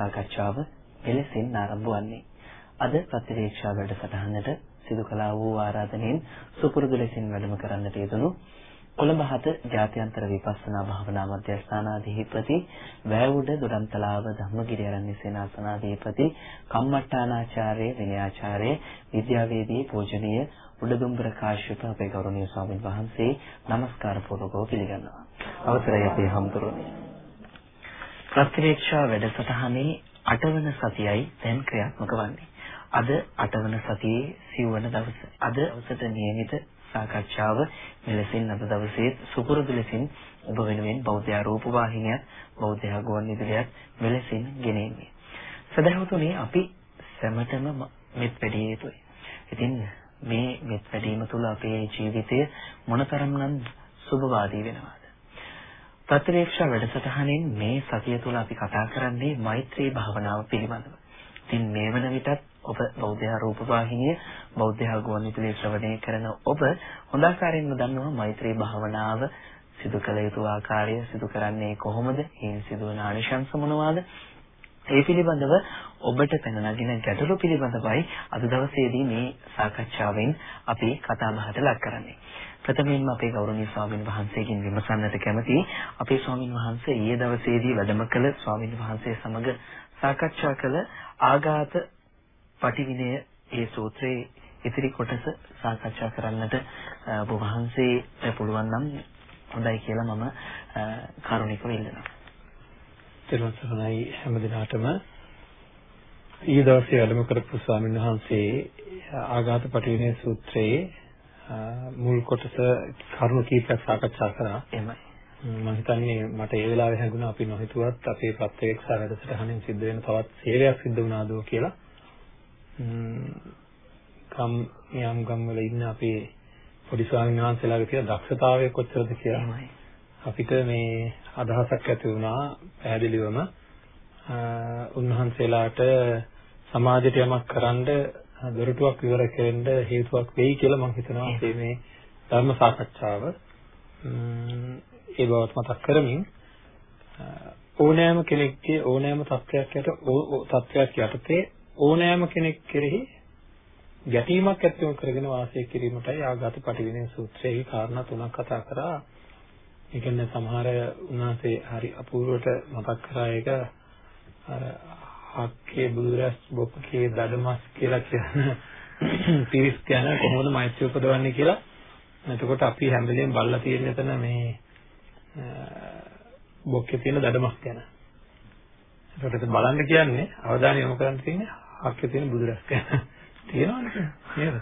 ධර්ම සාකච්ඡාව එලෙසින් ආරම්භ වන්නේ. අද ප්‍රතිවේක්ෂා වැඩසටහනට සිදු කළා වූ ආරාධනෙන් සුපුරුදු ලෙසින් වැඩම කරන්නට යෙදුණු කොළඹ හත ජාත්‍යන්තර විපස්සනා භාවනා මධ්‍යස්ථානාධිපති වැවුඩ දොරන්තලාව ධම්මගිරි ආරණ්‍ය සේනාසනාධිපති කම්මට්ටානාචාර්ය විනයාචාර්ය විද්‍යාවේදී පූජනීය උඩදුම්බර කාශ්‍යප අපේ ගෞරවනීය ස්වාමීන් වහන්සේ নমස්කාර පූර්වකව පිළිගන්නවා. අවසරයි අපේ හම්තුරුනි. ප්‍රතිවේක්ෂා වැඩසටහනේ 8 වන සතියයි දැන් ක්‍රියාත්මක වන්නේ. අද 8 වන සතියේ සිව්වන දවස. අද දවසට නියමිත සාකච්ඡාව මෙලෙසින් අද දවසේ සුපුරුදු ලෙසින් ඔබ වෙනුවෙන් බෞද්ධ රූප වාහිනියත් බෞද්ධ ගුවන් විදුලියත් මෙලෙසින් ගෙනෙන්නේ. සදහවතුනි අපි සැමටම මෙත් වැඩි යුතුයි. ඉතින් මේ මෙත් වැඩීම තුළ අපේ ජීවිතය මොනතරම්නම් සුබවාදී වෙනවද? ප්‍රතිවේක්ෂා වැඩසටහනෙන් මේ සතිය තුළ අපි කතා කරන්නේ මෛත්‍රී භාවනාව පිළිබඳව. ඉතින් මේ වන විටත් ඔබ බෞද්ධ රූප වාහිනිය බෞද්ධ ගුවන්විදුලිය ශ්‍රවණය කරන ඔබ හොඳ ආකාරයෙන්ම දන්නවා මෛත්‍රී භාවනාව සිදු කළ යුතු ආකාරය සිදු කරන්නේ කොහොමද? ඒ සිදුවන ආනිශංස මොනවාද? ඒ පිළිබඳව ඔබට පැන නගින ගැටලු පිළිබඳවයි අද දවසේදී මේ සාකච්ඡාවෙන් අපි කතා බහට ලක් කරන්නේ. ප්‍රථමයෙන්ම අපේ ගෞරවනීය ස්වාමින් වහන්සේගෙන් විමසන්නට කැමති අපේ ස්වාමින් වහන්සේ ඊයේ දවසේදී වැඩම කළ ස්වාමින් වහන්සේ සමග සාකච්ඡා කළ ආඝාත පටිවිණය ඒ සූත්‍රයේ ඉතිරි කොටස සාකච්ඡා කරන්නට ඔබ වහන්සේ පුළුවන් නම් හොඳයි කියලා මම කරුණිකව ඉල්ලනවා. ත්වන් සරණයි හැම දිනාටම ඊයේ දවසේ වැඩම කරපු ස්වාමීන් වහන්සේ ආඝාත පටිවිණය සූත්‍රයේ මුල් කොටස කරුණු කීපයක් සාකච්ඡා කරා. එහෙමයි. මම හිතන්නේ මට ඒ වෙලාවේ හැඟුණා අපි නොහිතුවත් අපේ ප්‍රත්‍යක්ෂ වැඩසටහනින් සිද්ධ වෙන තවත් සේවයක් සිද්ධ වුණාදෝ කියලා. කම් යම් ගම් වල ඉන්න අපේ පොඩි ස්වාමීන් වහන්සේලාගේ තියෙන දක්ෂතාවය කොච්චරද කියලා. අපිට මේ අදහසක් ඇති වුණා පැහැදිලිවම උන්වහන්සේලාට සමාජයට යමක් කරන්න දොරටුවක් විවර කෙරෙන්න හේතුවක් වෙයි කියලා මම හිතනවා අපේ මේ ධර්ම සාකච්ඡාව. ඒ බවත් මතක් කරමින් ඕනෑම කෙනෙක්ගේ ඕනෑම තත්ත්වයක් යට තත්ත්වයක් යටතේ ඕනෑම කෙනෙක් කෙරෙහි ගැටීමක් ඇතිවම කරගෙන වාසය කිරීමටයි ආගත පටිවිණය සූත්‍රයේ කාරණා තුනක් කතා කරා. ඒ කියන්නේ සමහර උන්වහන්සේ හරි අපූර්වට මතක් කරා ඒක. අර හක්කේ බුදුරස් බොක්කේ දඩමස් කියලා කියන පිරිස් ගැන කොහොමද මෛත්‍රිය උපදවන්නේ කියලා. එතකොට අපි හැම වෙලේම බලලා තියෙන එතන මේ බොක්කේ තියෙන දඩමස් ගැන. ඒකට බලන්න කියන්නේ අවධානය යොමු කරන්න තියෙන්නේ හක්කේ තියෙන බුදුරස් ගැන. තියෙනවනේ නේද?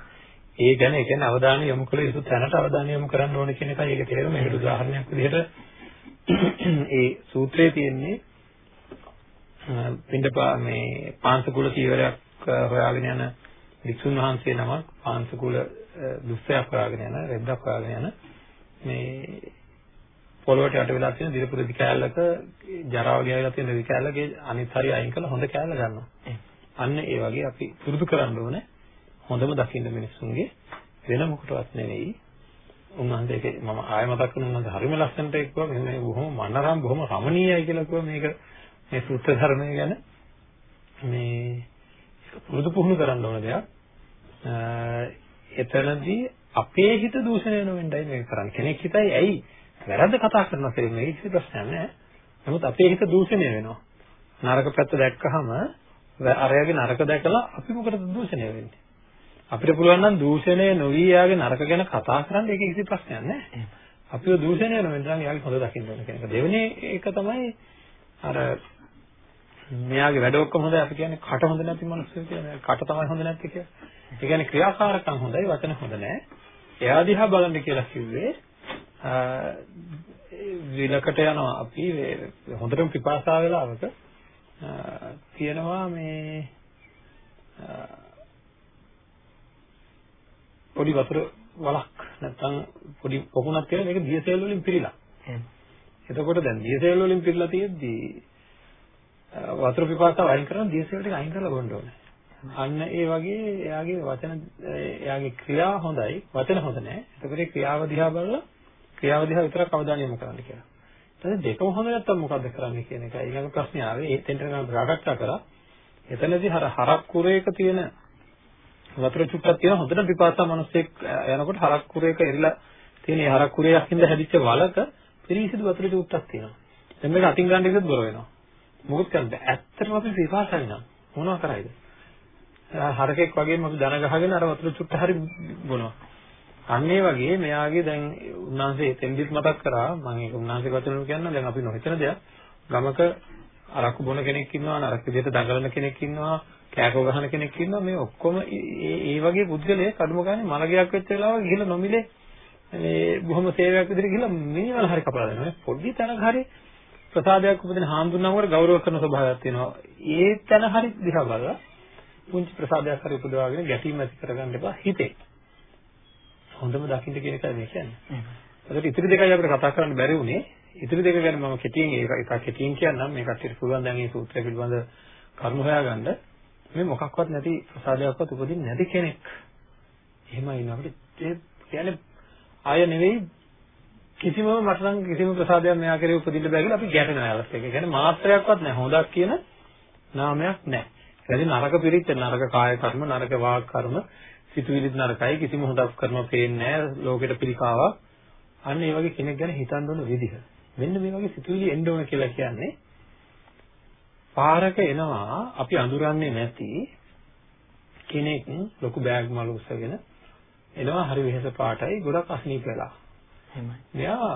ඒ ගැන ඒ කියන්නේ අවධානය යොමු කළ යුතු තැනට අවධානය යොමු කරන්න ඕනේ කියන එකයි ඒක තේරුම. ඒකට උදාහරණයක් විදිහට ඒ සූත්‍රයේ තියෙන්නේ පින්ඩපා මේ පාංශකුල චීවරයක් හොයාගෙන යන වික්ෂුන් වහන්සේ නමක් පාංශකුල දුස්සයක් හොයාගෙන යන රෙද්දක් හොයාගෙන යන මේ පොළොවට යට වෙලා තියෙන දිරපුර දි කෑල්ලක ජරාව ගියලා තියෙන දි කෑල්ලගේ අනිත් හරිය අයින් කරලා හොඳ කෑල්ල ගන්නවා. අන්න ඒ වගේ අපි පුරුදු කරන්න ඕනේ හොඳම දකින්න මිනිස්සුන්ගේ වෙන මොකටවත් නෙවෙයි. උන්වහන්සේ මම ආයෙ මතක් කරනවා හරිම ලස්සනට එක්කවා මේ බොහොම මනරම් බොහොම රමණීයයි කියලා කිව්වා මේක මේ සූත්‍ර ධර්මය ගැන මේ පුරුදු පුහුණු කරන්න ඕන දෙයක්. එතනදී අපේ හිත දූෂණය නොවෙන්නයි මේක කරන්නේ. කෙනෙක් හිතයි ඇයි වැරද්ද කතා කරනවා කියලා මේක කිසි ප්‍රශ්නයක් නැහැ. නමුත් අපේ හිත දූෂණය වෙනවා. නරක පැත්ත දැක්කහම අරයාගේ නරක දැකලා අපි මොකටද දූෂණය වෙන්නේ? අපිට පුළුවන් නම් දූෂණය නොවි යාගේ නරක ගැන කතා කරන්න ඒක කිසි ප්‍රශ්නයක් නැහැ. අපිව දූෂණය නොවෙන්න නම් යාගේ හොඳ දකින්න ඕන කියන එක. දෙවෙනි එක තමයි අර මෙයාගේ වැඩ ඔක්කොම හොඳයි අපි කියන්නේ කට හොඳ නැති මිනිස්සු කියන්නේ කට තමයි හොඳ නැති කියලා. ඒ කියන්නේ ක්‍රියාකාරකම් හොඳයි වචන හොඳ නැහැ. එයා දිහා බලන්න කියලා කිව්වේ විලකට යනවා අපි හොඳටම පිපාසා වෙලාවක කියනවා මේ පොඩි වතුර වලක් නැත්නම් පොඩි පොකුණක් කියලා මේක දියසෙල් වලින් පිරීලා. එතකොට දැන් දියසෙල් වලින් පිරීලා තියෙද්දී වතුර පිපාසාව අයින් කරන දියසෙල් ටික අයින් කරලා බොන්න ඕනේ. අන්න ඒ වගේ එයාගේ වචන එයාගේ ක්‍රියා හොඳයි වචන හොඳ නැහැ. එතකොට ඒ ක්‍රියාව දිහා බලලා ක්‍රියාව දිහා විතරක් අවධානය යොමු කරන්න කියලා. දැන් දෙකම හොඳ නැත්තම් මොකද්ද කරන්නේ කියන එකයි ඊළඟ ප්‍රශ්නේ ආවේ. ඒ තෙන්ට නම් සාකච්ඡා කරා. එතනදී හර හරක් කුරේක තියෙන වතුර චුට්ටක් තියෙන හොඳට පිපාසා මිනිස්සෙක් යනකොට හරක් කුරේක එරිලා තියෙන ඒ හරක් කුරේයක් හින්දා හැදිච්ච වලක පිරිසිදු වතුර චුට්ටක් තියෙනවා. දැන් මේක අතින් ගන්න එකත් බොර වෙනවා. මොකද කරන්නේ? ඇත්තටම අපි පිපාසයි නම් මොනවා කරයිද? හරකෙක් වගේම අපි දන ගහගෙන අර වතුර චුට්ට හරි බොනවා. අන්න ඒ වගේ මෙයාගේ දැන් උන්වහන්සේ තෙන්දිත් මතක් කරා මම ඒක උන්වහන්සේ වචන කියන්න දැන් අපි නොහිතන දෙයක් ගමක අරක්කු බොන කෙනෙක් ඉන්නවා නරක විදිහට දඟලන කෙනෙක් ඉන්නවා කෑකෝ ගහන කෙනෙක් ඉන්නවා මේ ඔක්කොම ඒ ඒ වගේ පුද්ගලයෙක් කඩුම ගන්නේ මලගයක් වෙච්ච වෙලාවක ගිහලා නොමිලේ මේ බොහොම සේවයක් විදිහට ගිහලා මිනිවල හරි කපලා දෙනවා පොඩි තැනක හරි ප්‍රසාදයක් උපදින හාමුදුරනමකට ගෞරව කරන ස්වභාවයක් තියෙනවා ඒ තැන හරි දිහා බලලා පුංචි ප්‍රසාදයක් හරි උපදවාගෙන ගැටීම් ඇති කරගන්න එපා හිතේ හොඳම දකින්න කියන එකයි මේ කියන්නේ. ඒකට ඉතිරි දෙකයි අපිට කතා කරන්න බැරි වුණේ. ඉතිරි දෙක ගැන මම කෙටියෙන් ඒක කෙටියෙන් කියන්නම්. මේ කට්ටියට පුළුවන් දැන් මේ සූත්‍රය පිළිබඳ කරුණු හොයාගන්න. මේ මොකක්වත් නැති ප්‍රසාදයක්වත් උපදින්නේ නැති කෙනෙක්. එහෙමයි නේ අපිට ඒ කියන්නේ ආය නෙවෙයි කිසිම මට නම් කිසිම ප්‍රසාදයක් මෙයා කරේ උපදින්න බැහැ කියලා අපි ගැටෙනවා යාලත් එක. ඒ කියන්නේ මාත්‍රයක්වත් නැහැ. හොඳක් කියන නාමයක් නැහැ. එතන නරක පිරිච්ච නරක කාය කර්ම, නරක වාග් කර්ම, සිතුවිලිත් නරකයි කිසිම හොදක් කරනවා පේන්නේ නැහැ ලෝකෙට පිළිකාවක් අන්න ඒ වගේ කෙනෙක් ගැන හිතන්න ඕන විදිහ මෙන්න මේ වගේ සිතුවිලි එන්න ඕන කියලා කියන්නේ පාරක එනවා අපි අඳුරන්නේ නැති කෙනෙක් ලොකු බෑග් මල උස්සගෙන එනවා හරි වෙහෙස පාටයි ගොඩක් අසනීප වෙලා එහෙමයි මෙයා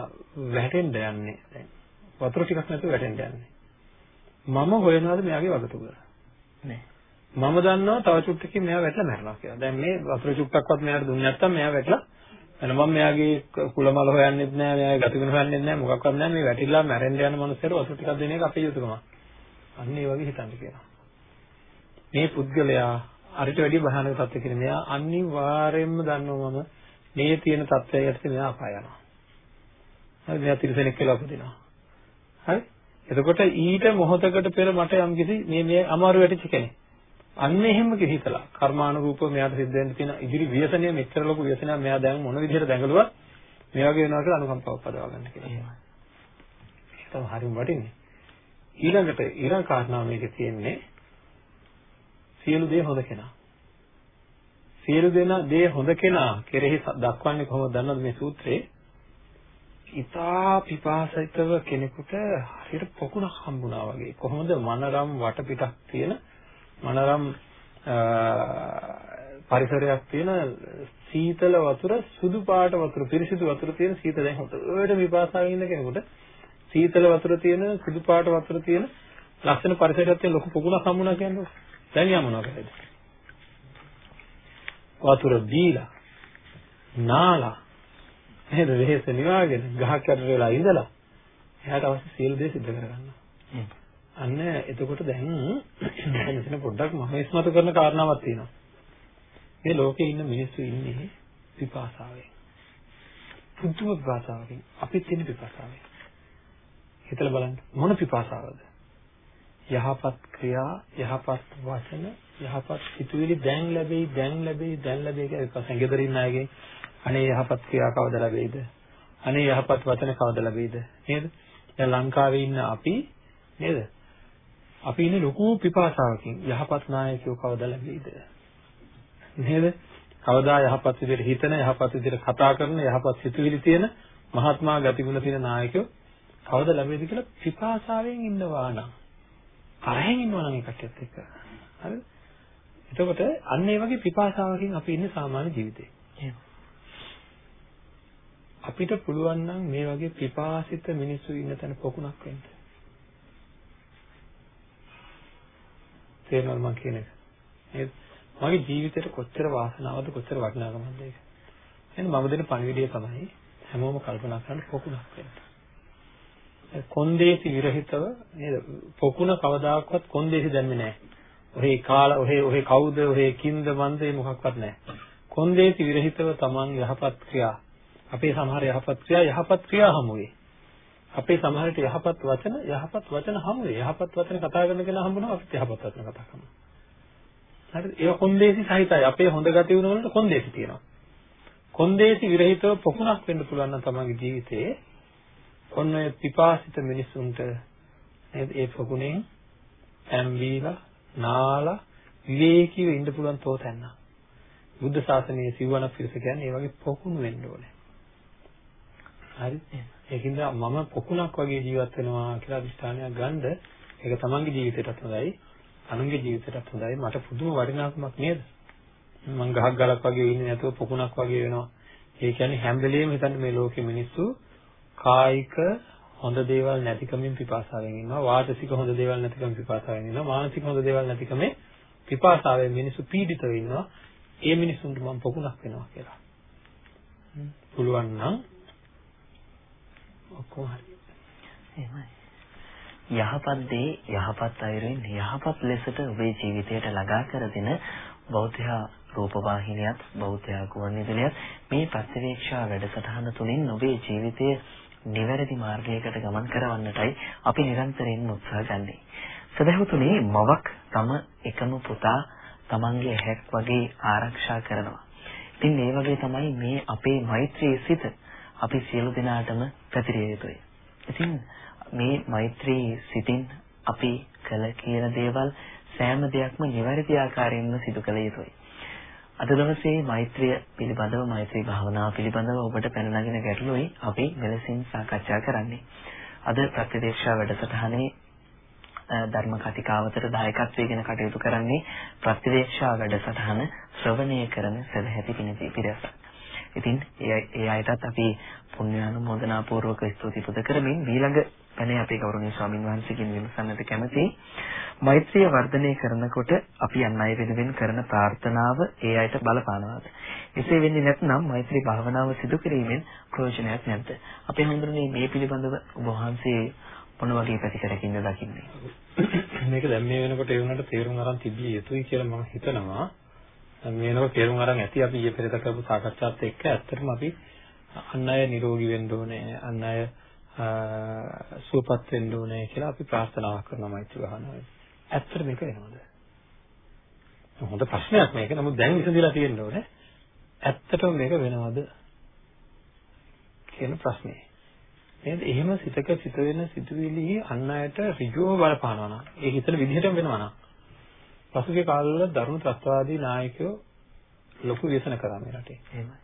වැටෙන්න යන්නේ දැන් වතුර ටිකක් නැතුව වැටෙන්න යන්නේ මම හොයනවාද මෙයාගේ වගතුග නෑ මම දන්නවා තව චුට්ටකින් මෙයා වැටලා මැරෙනවා කියලා. දැන් මේ වතුර චුට්ටක්වත් මෙයාට දුන්නේ නැත්තම් මෙයා වැටලා එන මම මෙයාගේ කුලමල හොයන්නෙත් නෑ, මෙයාගේ ගතිගුණ හොයන්නෙත් නෑ, මොකක්වත් නෑ. මේ වැටිලා මැරෙන්න යන මනුස්සයර වතුර ටිකක් දෙන එක අපේ යුතුයකම. අන්න ඒ වගේ හිතන්න කියනවා. මේ පුද්ගලයා අරිට වැඩි භයානක තත්ත්වයක ඉන්නේ. මෙයා අනිවාර්යයෙන්ම දන්නවා මම මේ තියෙන තත්ත්වයට මෙයා අපාය යනවා. හරි මෙයා තිරසනෙක් කියලා උපදිනවා. හරි? එතකොට ඊට මොහොතකට පෙර මට යම්කිසි මේ මේ අමාරු වැටිච්ච කෙනෙක්. අන්න එහෙම හිතලා කර්මානුරූපව මෙයාට සිද්ධ වෙන්න තියෙන ඉදිරි ව්‍යසනය මෙච්චර ලොකු ව්‍යසනයක් මෙයා දැන් මොන විදිහට දැඟලුවත් මේ වගේ වෙනවා කියලා අනුකම්පාවක් පදවා ගන්න කියලා. ඒක තමයි හරිම වටින්නේ. ඊළඟට ඊළඟ කාරණාව මේකේ තියෙන්නේ සියලු දේ හොඳ කෙනා. සියලු දෙනා දේ හොඳ කෙනා කෙරෙහි දක්වන්නේ කොහොමද දන්නවද මේ සූත්‍රයේ? ඊතා පිපාසිතව කෙනෙකුට හරියට පොකුණක් හම්බුණා වගේ. කොහොමද මනරම් වටපිටක් තියෙන මනරම් පරිසරයක් තියෙන සීතල වතුර සුදු පාට වතුර පිරිසිදු වතුර තියෙන සීතල දැන් හොඳට විපාසාවෙන් ඉන්න කෙනෙකුට සීතල වතුර තියෙන සුදු පාට වතුර තියෙන ලස්සන පරිසරයක් තියෙන ලොකු පොකුණක් හම්බුණා කියන්නේ දැන් යා මොනවා කරේද වතුර දීලා නාලා නේද වෙහෙස නිවාගෙන ගහක් යට වෙලා ඉඳලා එයාට අවශ්‍ය සියලු දේ සිද්ධ කරගන්නවා අන්න එතකොට දැන් මෙතන පොඩ්ඩක් මම ඉස්මතු කරන කාරණාවක් තියෙනවා. මේ ලෝකේ ඉන්න මිනිස්සු ඉන්නේ පිපාසාවෙන්. පුදුම පිපාසාවකින්. අපිත් ඉන්නේ පිපාසාවෙන්. හිතලා බලන්න මොන පිපාසාවද? යහපත් ක්‍රියා, යහපත් වචන, යහපත් සිතුවිලි දැන් ලැබෙයි, දැන් ලැබෙයි, දැන් ලැබෙයි කියලා විපාසෙන් ගෙදරින් අයගෙන් අනේ යහපත් ක්‍රියා කවද ලැබෙයිද? අනේ යහපත් වචන කවද ලැබෙයිද? නේද? දැන් ලංකාවේ ඉන්න අපි නේද? අපි ඉන්නේ ලොකු පිපාසාවකින් යහපත් නායකයෝ කවදා ලැබෙයිද නේද කවදා යහපත් විදිහට හිතන යහපත් විදිහට කතා කරන යහපත් සිතුවිලි තියෙන මහත්මා ගතිගුණ තියෙන නායකයෝ කවදා ලැබෙයිද කියලා පිපාසාවෙන් ඉන්නවා නම් තරහෙන් ඉන්නවා නම් ඒකට එක්ක හරිද එතකොට අන්න ඒ වගේ පිපාසාවකින් අපි ඉන්නේ සාමාන්‍ය ජීවිතේ අපිට පුළුවන් නම් මේ වගේ පිපාසිත මිනිස්සු ඉන්න තැන පොකුණක් වෙන්න තේරෙනවද මම කියන එක? නේද? මගේ ජීවිතේට කොච්චර වාසනාවක්ද කොච්චර වටිනාකමක්ද ඒක. එහෙනම් මම දෙන පණිවිඩය තමයි හැමෝම කල්පනා කරන්න පොකුණක් වෙන්න. කොන්දේසි විරහිතව නේද? පොකුණ කවදාකවත් කොන්දේසි දැම්මේ නැහැ. ඔහේ කාලා ඔහේ ඔහේ කවුද ඔහේ කින්ද මන්දේ මොකක්වත් නැහැ. කොන්දේසි විරහිතව තමන් යහපත් ක්‍රියා අපේ සමහර යහපත් ක්‍රියා යහපත් ක්‍රියා හමුවේ අපේ සමහරට යහපත් වචන යහපත් වචන හමු වෙයි. යහපත් වචන කතා කරන කෙනා හම්බුනම අපිත් යහපත් වචන කතා කරනවා. හරිද? ඒක කොන්දේසි සහිතයි. අපේ හොඳ ගති වුණ වලට කොන්දේසි තියෙනවා. කොන්දේසි විරහිතව පොකුණක් වෙන්න පුළුවන් නම් තමන්ගේ ජීවිතේ ඔන්න ඔය පිපාසිත මිනිසුන්ට නේද ඒ පොකුණෙන් ඇම්බීලා නාලා විවේකීව ඉන්න පුළුවන් තෝතැන්න. බුද්ධ ශාසනයේ සිවණ පිරිස කියන්නේ ඒ වගේ පොකුණු වෙන්න ඕනේ. හරි? ඒකින්ද මම පොකුණක් වගේ ජීවත් වෙනවා කියලා අදිස්ථානයක් ගන්නද ඒක තමන්ගේ ජීවිතයටත් හොඳයි, අනුන්ගේ ජීවිතයටත් හොඳයි. මට පුදුම වටිනාකමක් නේද? මං ගහක් ගලක් වගේ ඉන්නේ නැතුව පොකුණක් වගේ වෙනවා. ඒ කියන්නේ හැම වෙලෙම හිතන්න මේ ලෝකෙ මිනිස්සු කායික හොඳ දේවල් නැතිකමින් පිපාසාවෙන් ඉන්නවා වාචසික හොඳ දේවල් නැතිකමින් පිපාසාවෙන් ඉන්නවා මානසික හොඳ දේවල් නැතිකමේ පිපාසාවෙන් මිනිස්සු පීඩිතව ඉන්නවා ඒ මිනිස්සුන්ට මම පොකුණක් වෙනවා කියලා පුළුවන් නම් ඔක්කොම හරි එහෙමයි යහපත් දේ යහපත් අයුරින් යහපත් ලෙසට ඔබේ ජීවිතයට ළඟා කර දෙන බෞද්ධ රූපවාහිනියත් බෞද්ධ ගුවන්විදුලියත් මේ ප්‍රතිවේක්ෂා වැඩසටහන තුලින් ඔබේ ජීවිතයේ නිවැරදි මාර්ගයකට ගමන් කරවන්නටයි අපි නිරන්තරයෙන් උත්සාහ ගන්නේ. සදහතුනේ මවක් තම එකම පුතා තමන්ගේ ඇහැක් වගේ ආරක්ෂා කරනවා. ඉතින් මේ වගේ තමයි මේ අපේ මෛත්‍රී සිත අපි සියලු දෙනාටම පැතිරිය යුතුයි. ඉතින් මේ මෛත්‍රී සිතින් අපි කළ කියන දේවල් සෑම දෙයක්ම නිවැරදි ආකාරයෙන්ම සිදු කළ යුතුයි. අද දවසේ මෛත්‍රිය පිළිබඳව මෛත්‍රී භාවනාව පිළිබඳව ඔබට පැන නගින ගැටලුයි අපි මෙලෙසින් සාකච්ඡා කරන්නේ. අද ප්‍රතිදේශා වැඩසටහනේ ධර්ම කතිකාවතට දායකත්වයෙන් කටයුතු කරන්නේ ප්‍රතිදේශා වැඩසටහන ශ්‍රවණය කරන සදැහැති පිණිස පිරිස. ඉතින් ඒ අයටත් අපි පුණ්‍යානුමෝදනා පූර්වක ස්තුති පුද කරමින් ඊළඟ පැනේ අපේ ගෞරවනීය ස්වාමින් වහන්සේගෙන් විමසන්නට කැමතියි. මෛත්‍රිය වර්ධනය කරනකොට අපි අන් අය වෙනුවෙන් කරන ප්‍රාර්ථනාව ඒ අයට බලපානවාද? එසේ වෙන්නේ නැත්නම් මෛත්‍රී භාවනාව සිදු කිරීමෙන් ප්‍රයෝජනයක් නැද්ද? අපේ හඳුනන්නේ මේ පිළිබඳව ඔබ වහන්සේ මොන වගේ පැතිකඩකින්ද දකින්නේ? මේක දැන් මේ වෙනකොට ඒ වුණාට තේරුම් අරන් තිබිය යුතුයි කියලා මම හිතනවා. මේ වෙනකොට තේරුම් අරන් ඇති අපි ඊයේ පෙරේද කරපු සාකච්ඡාත් එක්ක ඇත්තටම අපි අන් අය නිරෝගී වෙන්න ඕනේ. අන් අය සුවපත් වෙන්න ඕනේ කියලා අපි ප්‍රාර්ථනා කරනවා මෛත්‍රී භාවනාවේ. ඇත්තට මේක වෙනවද? හොඳ ප්‍රශ්නයක් මේක. නමුත් දැන් විසඳලා තියෙන්න ඕනේ. ඇත්තටම මේක වෙනවද? කියන ප්‍රශ්නේ. නේද? එහෙම සිතක සිත වෙන සිතුවිලි අන් අයට ඍජුව බලපානවා නම් ඒ හිතන විදිහටම වෙනවා නම් පසුගිය කාලවල දරුණු ත්‍ස්වාදී නායකයෝ ලොකු ව්‍යසන කරා මේ රටේ.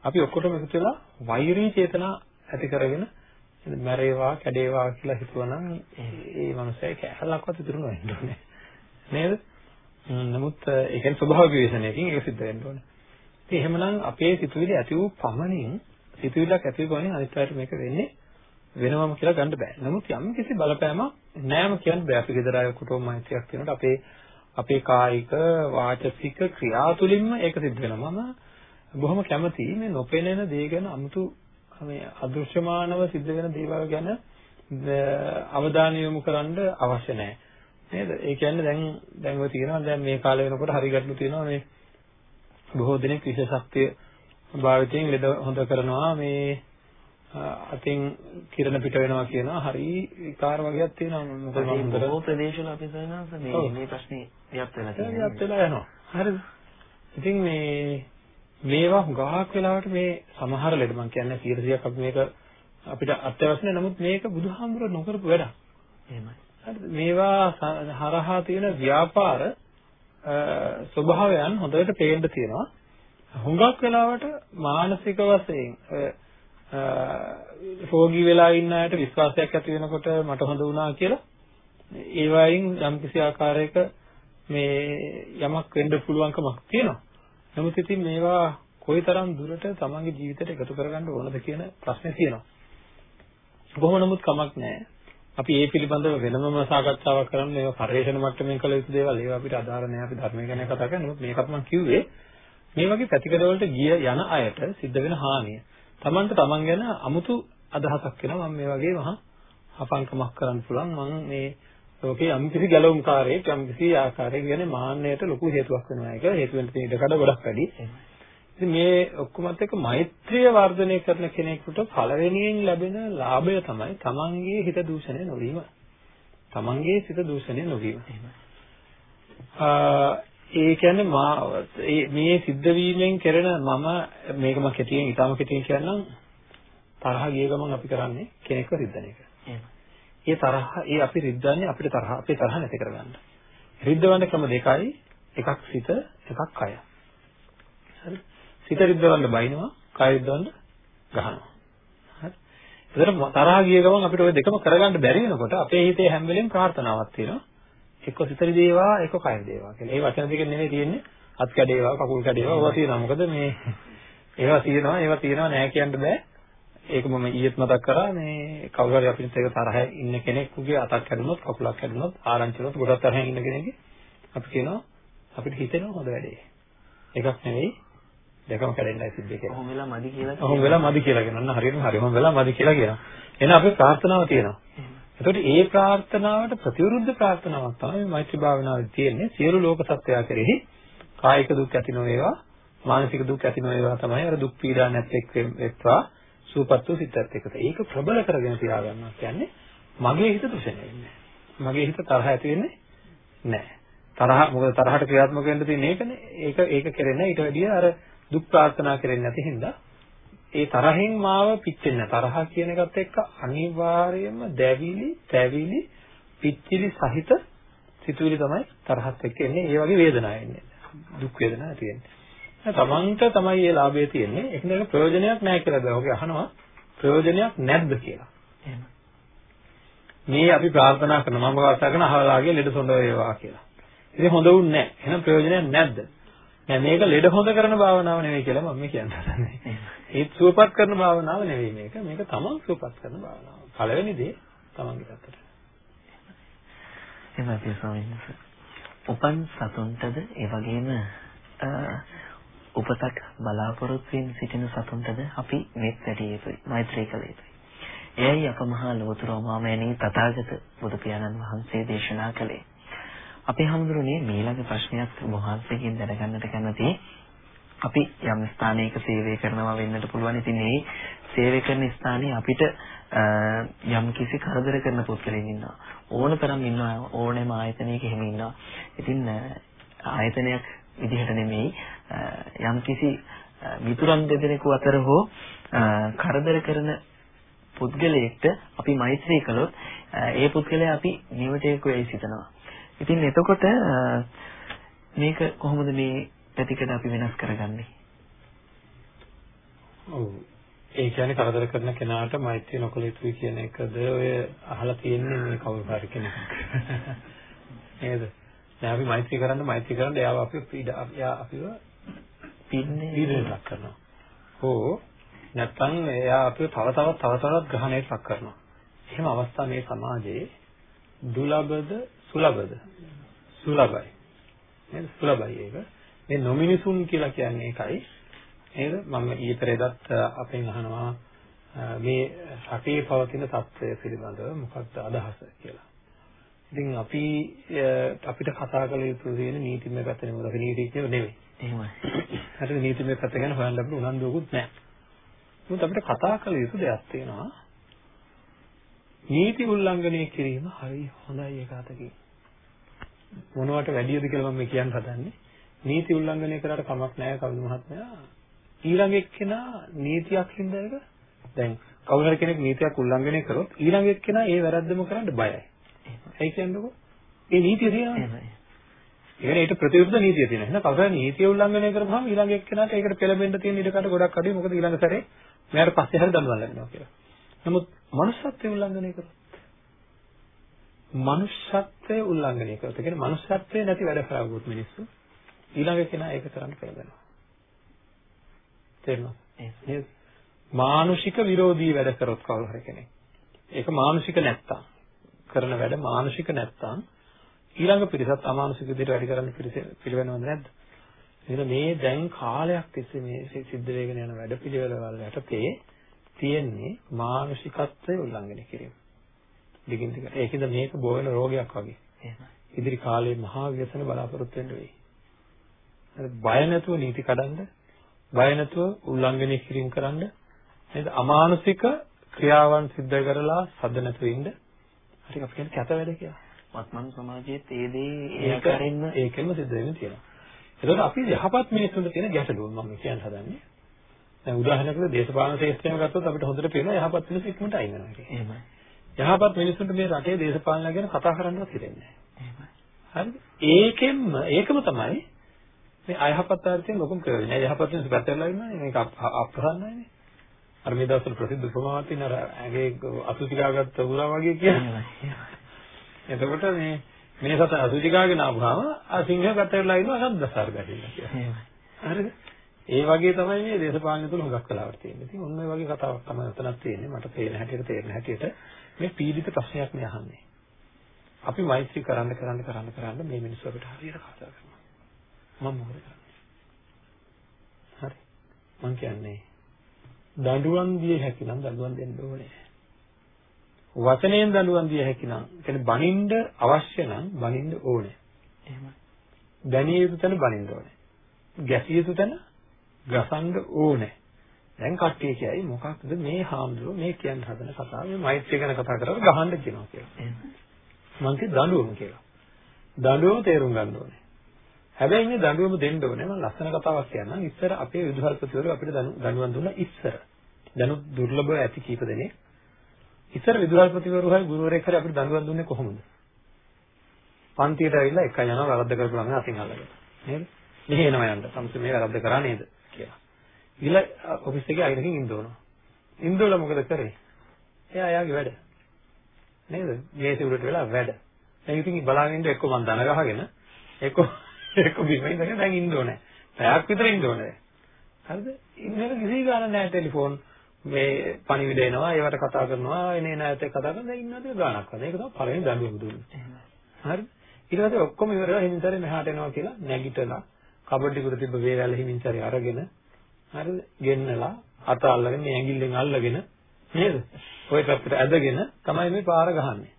අපි ඔක්කොටම එකතු වෙලා වෛරී චේතනා ඇති කරගෙන මැරේවා කැඩේවා කියලා හිතුවනම් ඒ මනුස්සයා කැලලක්වත් ඉතුරු නොවෙන්න. නේද? නමුත් ඒ කියන්නේ ස්වභාවික විශ්ලේෂණයකින් ඒක සිද්ධ වෙන්න ඕනේ. ඉතින් එහෙමනම් අපේ සිතුවිලි ඇති වූ පමණින් සිතුවිල්ලක් ඇති වූ පමණින් අනිත් පැයට මේක වෙන්නේ වෙනවම කියලා ගන්න බෑ. නමුත් යම් කිසි බලපෑමක් නෑම කියන්න බෑ. අපි ගෙදර අය කුටුම්බ මෛත්‍රියක් තියෙනකොට අපේ අපේ කායික වාචසික ක්‍රියා තුලින්ම ඒක සිද්ධ වෙනවා. මම බොහොම කැමතියි මේ නොපෙනෙන දේ ගැන අමුතු මේ අදෘශ්‍යමානව සිද්ධ වෙන දේවල් ගැන අවධානය යොමු කරන්න අවශ්‍ය නැහැ. නේද? ඒ කියන්නේ දැන් දැන් ඔය තියෙනවා දැන් මේ කාලේ වෙනකොට හරි ගැටලු තියෙනවා මේ බොහෝ දෙනෙක් විශේෂ ශක්තිය භාවිතයෙන් ලෙඩ හොඳ කරනවා මේ අතින් කිරණ පිට වෙනවා කියනවා හරි විකාර වගේක් තියෙනවා මොකද මම බොහෝ ප්‍රදේශවල අපි සයනස මේ මේ ප්‍රශ්නේ වියත් වෙලා තියෙනවා වියත් වෙලා යනවා හරිද ඉතින් මේ මේවා හුඟක් වෙලාවට මේ සමහර ලෙඩ මම කියන්නේ 100ක් අපි මේක අපිට අත්‍යවශ්‍ය නැහැ නමුත් මේක බුදුහාමුදුරුවෝ නොකරපු වැඩක්. එහෙමයි. හරිද? මේවා හරහා තියෙන ව්‍යාපාර ස්වභාවයන් හොඳට පේන්න තියෙනවා. හුඟක් වෙලාවට මානසික වශයෙන් රෝගී වෙලා ඉන්න අයට විශ්වාසයක් ඇති වෙනකොට මට හොඳ වුණා කියලා ඒ වයින් යම්කිසි ආකාරයක මේ යමක් වෙන්න පුළුවන්කමක් තියෙනවා. නමුත් ඉතින් මේවා කොයිතරම් දුරට තමන්ගේ ජීවිතයට එකතු කරගන්න ඕනද කියන ප්‍රශ්නේ තියෙනවා. කොහොම නමුත් කමක් නැහැ. අපි ඒ පිළිබඳව වෙනමම සාකච්ඡාවක් කරන්න මේවා පරිශ්‍රණ මට්ටමින් කළ යුතු දේවල් ඒවා අපිට අදාළ නැහැ අපි ධර්මය ගැන කතා කරන්නේ. නමුත් මේකත් මම කිව්වේ මේ වගේ පැතිකඩවලට ගිය යන අයට සිද්ධ වෙන හානිය. තමන්ට තමන් ගැන අමුතු අදහසක් වෙනවා මම මේ වගේ මහා අපංකමක් කරන්න පුළුවන් මම මේ ලෝකේ යම්කිසි ගැලවුම්කාරයෙක් යම්කිසි ආකාරයක කියන්නේ මාන්නයට ලොකු හේතුවක් වෙනවා ඒක හේතු වෙන තියෙන ඉඩකඩ ගොඩක් වැඩි. ඉතින් මේ ඔක්කොමත් එක්ක මෛත්‍රිය වර්ධනය කරන කෙනෙකුට පළවෙනියෙන් ලැබෙන ලාභය තමයි තමන්ගේ හිත දූෂණය නොවීම. තමන්ගේ සිත දූෂණය නොවීම. ඒ කියන්නේ මා මේ සිද්ධ වීමෙන් කෙරෙන මම මේක මම කෙටියෙන් ඊටම කෙටියෙන් කියන්නම් තරහ ගිය ගමන් අපි කරන්නේ කෙනෙක්ව රිද්දන එක. එහෙම. ඒ තරහ ඒ අපි රිද්දන්නේ අපිට තරහ අපේ තරහ නැති කරගන්න. රිද්දවන්න ක්‍රම දෙකයි. එකක් සිත, එකක් කය. හරි. සිත රිද්දවන්න බයිනවා, කය රිද්දවන්න ගහනවා. හරි. ඒතර තරහ ගිය ගමන් අපිට ওই දෙකම කරගන්න බැරි වෙනකොට අපේ හිතේ හැම වෙලෙම ප්‍රාර්ථනාවක් තියෙනවා. එක්ක සිත රිදේවා, එක්ක කය රිදේවා කියලා. ඒ වචන දෙකෙන් නෙමෙයි තියෙන්නේ අත් කැඩේවා, කකුල් කැඩේවා, ඒවා තියෙනවා. මොකද මේ ඒවා තියෙනවා, ඒවා තියෙනවා නෑ කියන්න බෑ. ඒක මම ඊයේත් මතක් කරා මේ කවුරු හරි අපිට ඒක තරහ ඉන්න කෙනෙකුගේ අතක් කැඩුනොත් කකුලක් කැඩුනොත් ආරංචි වුණොත් ගොඩක් තරහින් ඉන්න කෙනෙක්ගේ අපි කියනවා අපිට හිතෙනවා හොඳ වැඩේ. එකක් නෙවෙයි දෙකම කැඩෙන්නයි සිද්ධ කියලා. ඔහොම වෙලා මදි කියලා. ඔහොම වෙලා මදි කියලා කියනවා. අන්න හරියටම හරි. ඔහොම වෙලා මදි කියලා කියනවා. එහෙනම් අපේ ප්‍රාර්ථනාව තියෙනවා. එතකොට ඒ ප්‍රාර්ථනාවට ප්‍රතිවිරුද්ධ ප්‍රාර්ථනාවක් තමයි මේ මෛත්‍රී භාවනාවේ තියෙන්නේ. සියලු ලෝක සත්‍යය කෙරෙහි කායික දුක් ඇති නොවේවා, මානසික දුක් ඇති නොවේවා තමයි අර දුක් පීඩා නැත්ෙක් වෙත්වා සූපත් වූ සිතත් එක්ක. ඒක ප්‍රබල කරගෙන තියාගන්නවා කියන්නේ මගේ හිත දුෂණය වෙන්නේ මගේ හිත තරහ ඇති වෙන්නේ නැහැ. තරහ මොකද තරහට ක්‍රියාත්මක වෙන්න තියෙන ඒකනේ. ඒක ඒක කෙරෙන්නේ ඊට වැඩිය අර දුක් ප්‍රාර්ථනා කරන්නේ නැති හින්දා ඒ තරහෙන් මාව පිච්චෙන්න තරහ කියන එකත් එක්ක අනිවාර්යයෙන්ම දැවිලි, තැවිලි, පිච්චිලි සහිත සිතුවිලි තමයි තරහත් එක්ක එන්නේ. ඒ වගේ වේදනාවක් එන්නේ. දුක් වේදනාවක් තියෙන්නේ. තමන්ට තමයි මේ ලාභය තියෙන්නේ. ඒක නේද ප්‍රයෝජනයක් නැහැ කියලා බෑ. ඔගේ අහනවා ප්‍රයෝජනයක් නැද්ද කියලා. එහෙම. මේ අපි ප්‍රාර්ථනා කරන මම වාර්තා කරන අහලාගේ ලෙඩ සොඳ වේවා කියලා. ඉතින් හොඳ වුන්නේ නැහැ. එහෙනම් ප්‍රයෝජනයක් නැද්ද? නෑ මේක ලෙඩ හොඳ කරන භාවනාව නෙවෙයි කියලා මම කියන්න හදන්නේ. ඒත් සුවපත් කරන භාවනාව නෙවෙයි මේක. මේක තමන් සුවපත් කරන භාවනාව. පළවෙනි දේ තමන්ගේ පැත්තට. එහෙමයි ස්වාමීන් වහන්සේ. උපන් සතුන්ටද ඒ වගේම උපතක් බලාපොරොත්තු වෙන සිටින සතුන්ටද අපි මෙත් වැඩි යුතුයි. මෛත්‍රී කළ යුතුයි. එයයි අප මහා ලෝතර මාමෑණී තථාගත බුදු පියාණන් වහන්සේ දේශනා කළේ. අපේ හැමදෙරුනේ මීළඟ ප්‍රශ්නයක් වහන්සේගෙන් දැනගන්නට කැමතියි. අපි යම් ස්ථානයක සේවය කරනවා වෙන්නට පුළුවන්. ඉතින් මේ සේවය කරන ස්ථානයේ අපිට යම් කිසි කරදර කරන පුද්ගලයන් ඉන්නවා. ඕන තරම් ඉන්නවා ඕනෑම ආයතනයක එහෙම ඉන්නවා. ඉතින් ආයතනයක් විදිහට නෙමෙයි යම් කිසි මිතුරන් දෙදෙනෙකු අතර හෝ කරදර කරන පුද්ගලයෙක්ට අපි මෛත්‍රී කළොත් ඒ පුද්ගලයා අපි නිවටේකු වෙයි සිතනවා. ඉතින් එතකොට මේක කොහොමද මේ පැතිකඩ අපි වෙනස් කරගන්නේ? ඔව්. ඒ කියන්නේ කරදර කරන කෙනාට මෛත්‍රී නොකළ යුතුයි කියන එකද ඔය අහලා තියෙන්නේ මේ කවුරු හරි කෙනෙක්. නේද? දැන් අපි මෛත්‍රී කරන්න මෛත්‍රී කරන්න එයාව අපි පීඩ එයා අපිව පින්නේ පීඩනයක් කරනවා. ඕ නැත්තම් එයා අපිව තව තවත් තව තවත් ග්‍රහණයට ලක් කරනවා. එහෙම අවස්ථා මේ සමාජයේ දුලබද සුලබද සුලබයි. නේද? සුලබයි ඒක. මේ නොමිනිසුන් කියලා කියන්නේ ඒකයි. නේද? මම ඊයේ පෙරේදත් අපෙන් අහනවා මේ රටේ පවතින තත්ත්වය පිළිබඳව මොකක්ද අදහස කියලා. ඉතින් අපි අපිට කතා කළ යුතු තියෙන නීතිමය පැත්ත නෙමෙයි. අපි නීතිඥයෝ නෙවෙයි. එහෙමයි. හරිද? නීතිමය පැත්ත ගැන හොයන්න අපිට උනන්දුවකුත් නැහැ. මොකද අපිට කතා කළ යුතු දෙයක් තියෙනවා. නීති උල්ලංඝනය කිරීම හරි හොඳයි ඒක අතකින්. මොනවට වැඩියද කියලා මම කියන්න හදන්නේ. නීති උල්ලංඝනය කරාට කමක් නැහැ කවුරු මහත්මයා. ඊළඟ එක්කෙනා නීතියක් හින්දා එක දැන් කවුරු හරි කෙනෙක් නීතියක් උල්ලංඝනය කරොත් ඊළඟ එක්කෙනා ඒ වැරද්දම කරන්න බයයි. ඒ කියන්නකො. ඒ නීතිය තියෙනවනේ. එහෙමයි. ඒ ඊට ප්‍රතිවිරුද්ධ නීතිය තියෙනවා. එහෙනම් කවුරු හරි නීතිය උල්ලංඝනය කරපුවාම ඊළඟ එක්කෙනාට ඒකට පෙළඹෙන්න තියෙන ඉඩකඩ ගොඩක් අඩුයි. මොකද ඊළඟ සැරේ මෙයාට පස්සේ හරි දඬුවම් ලැබෙනවා කියලා. නමුත් මනුෂ්‍යත්වයේ උල්ලංඝනය කරොත් මනුෂ්‍යත්වයේ උල්ලංඝනය කරොත් කියන්නේ මනුෂ්‍යත්වයේ නැති වැඩ කරගුවොත් මිනිස්සු ඊළඟ කෙනා ඒක කරන්න පෙළඹෙනවා. තේරෙනවද? නේද? මානුෂික විරෝධී වැඩ කරොත් කවුරු හරි කෙනෙක්. ඒක මානුෂික නැත්තම් කරන වැඩ මානුෂික නැත්තම් ඊළඟ පිරිසත් අමානුෂික විදිහට වැඩ කරන්න පිළිවෙනවද නැද්ද? එහෙනම් මේ දැන් කාලයක් තිස්සේ මේ සිද්ධ වෙගෙන යන වැඩ පිළිවෙලවල් යටතේ තියෙන්නේ මානසිකත්වයේ උල්ලංඝනය කිරීම. දිගින් දිගට. ඒකද මේක බෝ වෙන රෝගයක් වගේ. එහෙමයි. ඉදිරි කාලේ මහා ව්‍යසන බලාපොරොත්තු වෙන්න වෙයි. හරි බය නැතුව නීති කඩන්න, බය නැතුව උල්ලංඝනය කිරීම කරන්න, නේද? අමානුෂික ක්‍රියාවන් සිද්ධ කරලා සද්ද නැතුව ඉන්න. හරි අපි කියන්නේ කැත වැඩ කියලා. වත්මන් සමාජයේත් ඒ දේ ඒක ඒකරින්ම ඒකෙන්ම සිද්ධ වෙන්නේ තියෙනවා. ඒකෝට අපි යහපත් මිනිස්සුන්ට තියෙන ගැටලුව මම කියන්න හදන්නේ. දැන් උදාහරණයකට දේශපාලන ශාස්ත්‍රයම ගත්තොත් අපිට හොඳට පේනවා යහපත් මිනිස්සු ඉක්මනට අයින් වෙනවා කියන්නේ. එහෙමයි. යහපත් මිනිස්සුන්ට මේ රටේ දේශපාලන ගැන කතා කරන්නවත් හිතෙන්නේ එහෙමයි. නැහැ. හරිද? ඒකෙන්ම ඒකම තමයි මේ අයහපත් ආර්ථිකයෙන් ලොකුම ප්‍රයෝජනය. යහපත් මිනිස්සු පැත්තටලා ඉන්නවනේ මේක අප්‍රසන්නයිනේ. අර මේ දවස්වල ප්‍රසිද්ධ උපමාවක් තියෙන අර ඇගේ අසුචිකාගත්ත උරා වගේ කියන්නේ. එතකොට මේ මේ සත අසුචිකාගෙන ආවම ආ සිංහ පැත්තටලා ඉන්නවා සද්දසාර ගැටිලා කියලා. හරිද? ඒ වගේ තමයි මේ දේශපාලනය තුළ හුඟක් වෙලාවට තියෙන්නේ. ඉතින් ඔන්න ඔය වගේ කතාවක් තමයි උතනක් තියෙන්නේ. මට තේරෙන හැටියට තේරෙන හැටියට මේ පීඩිත ප්‍රශ්නයක් මේ අහන්නේ. අපි මෛත්‍රී කරන්න කරන්න කරන්න කරන්න මේ මිනිස්සු අපිට හරියට කතා කරනවා. මම මොකද කරන්නේ? හරි. මං කියන්නේ දඬුවම් දිය හැකි නම් දඬුවම් දෙන්න ඕනේ. වචනයෙන් දඬුවම් දිය හැකි නම් කියන්නේ බනින්න අවශ්‍ය නම් බනින්න ඕනේ. එහෙමයි. දැනිය යුතු තැන බනින්න ඕනේ. ගැසිය යුතු තැන ගසන්න ඕනේ. දැන් කට්ටිය කියයි මොකක්ද මේ හාමුදුරුවෝ මේ කියන්න හදන කතාව මේ මෛත්‍රිය ගැන කතා කරලා ගහන්න කියනවා කියලා. මං කිය දඬුවම කියලා. දඬුවම තේරුම් ගන්න ඕනේ. හැබැයි මේ දඬුවම දෙන්න ඕනේ මම ලස්සන කතාවක් කියන්නම්. ඉස්සර අපේ විදුහල්පතිවරු අපිට දඬුවම් දුන්නා ඉස්සර. දැනුත් දුර්ලභව ඇති කීප දෙනෙක්. ඉස්සර විදුහල්පතිවරු හරි ගුරුවරයෙක් හරි අපිට දඬුවම් දුන්නේ කොහොමද? පන්තියට ඇවිල්ලා එක යනවා වැරද්ද කරපු ළමයා අතින් අල්ලගෙන. නේද? මෙහෙ එනවා යන්න. සම්පූර්ණ මේ වැරද්ද කරා නේද? කියලා. ගිල ඔෆිස් එකේ අයිනකින් ඉන්දෝනවා. ඉන්දෝලා මොකද කරේ? එයා එයාගේ වැඩ. නේද? මේසෙ උඩට වෙලා වැඩ. දැන් ඉතින් බලාගෙන ඉන්න එක්ක මං දන ගහගෙන එක්ක එක්ක බිම ඉඳගෙන දැන් ඉන්න ඕනේ. පැයක් විතර ඉන්න ඕනේ. හරිද? ඉන්නක කිසි ගාණක් නැහැ ටෙලිෆෝන් මේ පණිවිඩ එනවා ඒවට කතා කරනවා එනේ නැත් කතා කරනවා දැන් ඉන්නද ගාණක් වගේ. ඒක තමයි පළවෙනි දඬුවම දුන්නේ. හරිද? ඊට පස්සේ ඔක්කොම ඉවරලා හිමින්තරේ මෙහාට එනවා කියලා නැගිටලා කබඩ් එකට තිබ්බ වේවැල හිමින්තරේ අරගෙන හරිද? ගෙන්නලා අත අල්ලගෙන මේ ඇඟිල්ලෙන් අල්ලගෙන නේද? ওই පැත්තට ඇදගෙන තමයි මේ පාර ගහන්නේ.